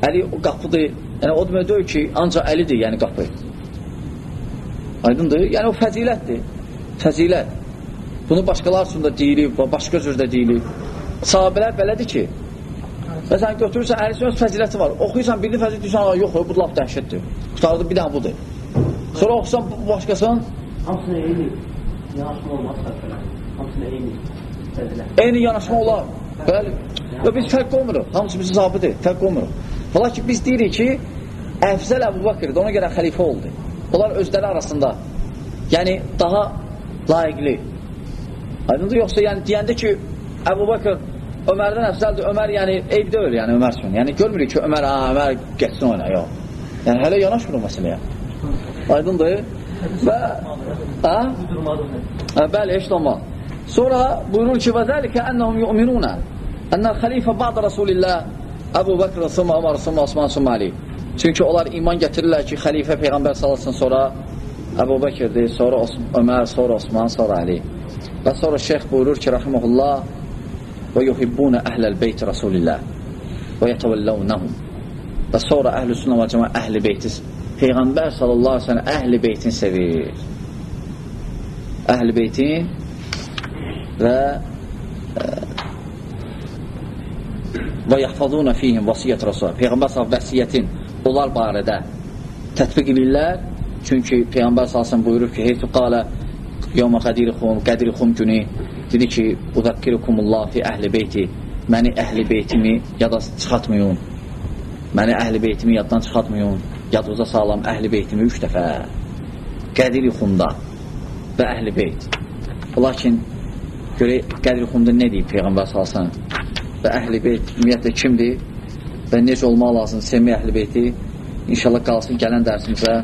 Əli qapıdır, yəni o demək deyil ki, ancaq Əlidir, yəni qapı. Aydındır? Yəni o fəzilətdir. Fəzilət. Bunu başqalar üçün də deyilib, başqa cür də deyilib. Sahabələr belədir ki, Məsələn, götürürsən, əlisin öz fəziləti var. Oxuyursan, birini fəzilət deyirsən, "Aa, yox, bu laf dəhşətdir. Qutardı, bir dənə budur. Sonra oxusan, bu başqasın, Hamısına eyni yanaşma olmaz səhvələr. Hamısına eyni səhvələr. eyni yanaşma olar. Bəli. Və biz fərq olmuruq. Hamısı bizi zabıdır, fərq olmuruq. Ola ki, biz deyirik ki, Əfzəl Əbu Bakırdır, ona görə xəlifə oldu. Onlar özləri arasında. Yəni, daha layiqli. Aydındır, yoxsa yəni deyəndə ki, Əbu Bakır Ömərdən əfzəldir, Ömər yəni eyb deyil, yəni Ömər üçün. Yəni görmürük ki, Ömər, ha, Ömər getsin oyna, yox. Yəni hələ yanaşmır o məsələyə. Aydındır. Və ha? Uydurmadım. Hə, bəli, heç olmaz. Sonra buyurur ki, və zəlikə ennəhum yu'minuna ennəl xəlifə ba'da Rasulillah Əbu Bakr, Sımma Ömər, Sımma Osman, Sımma Ali. Çünki onlar iman gətirirlər ki, xəlifə Peyğəmbər salasın sonra Əbu Bakirdir, sonra Os Ömər, sonra Osman, sonra Ali. Və sonra şeyx buyurur ki, rəhməhullah və yuhibbunə əhləl beyt Rasulillah və yətəvəlləvnəhum və sonra əhl-i sünnə və cəmə əhli beyti Peyğəmbər sallallahu aleyhi ve sellem əhli beytin sevir əhl-i beytin və ə, və yahfazuna fihim vasiyyət Rasul. Peyğəmbər sallallahu vəsiyyətin onlar barədə tətbiq edirlər. Çünki Peyğəmbər sallallahu buyurur ki, heytu qala yevmə qədirikum, qədirikum günü dedi ki, uzakkirukumullah fi əhli beyti məni əhli beytimi yada çıxartmayın. Məni əhli beytimi yaddan çıxartmayın. Yadınıza salam əhli beytimi üç dəfə. Qədirikumda və əhl-i beyt. Lakin görək Qədir Xumda nə deyib Peyğəmbər salsan və əhl-i beyt ümumiyyətlə kimdir və necə olmaq lazım sevmək əhl-i beyti İnşallah qalsın gələn dərsimizə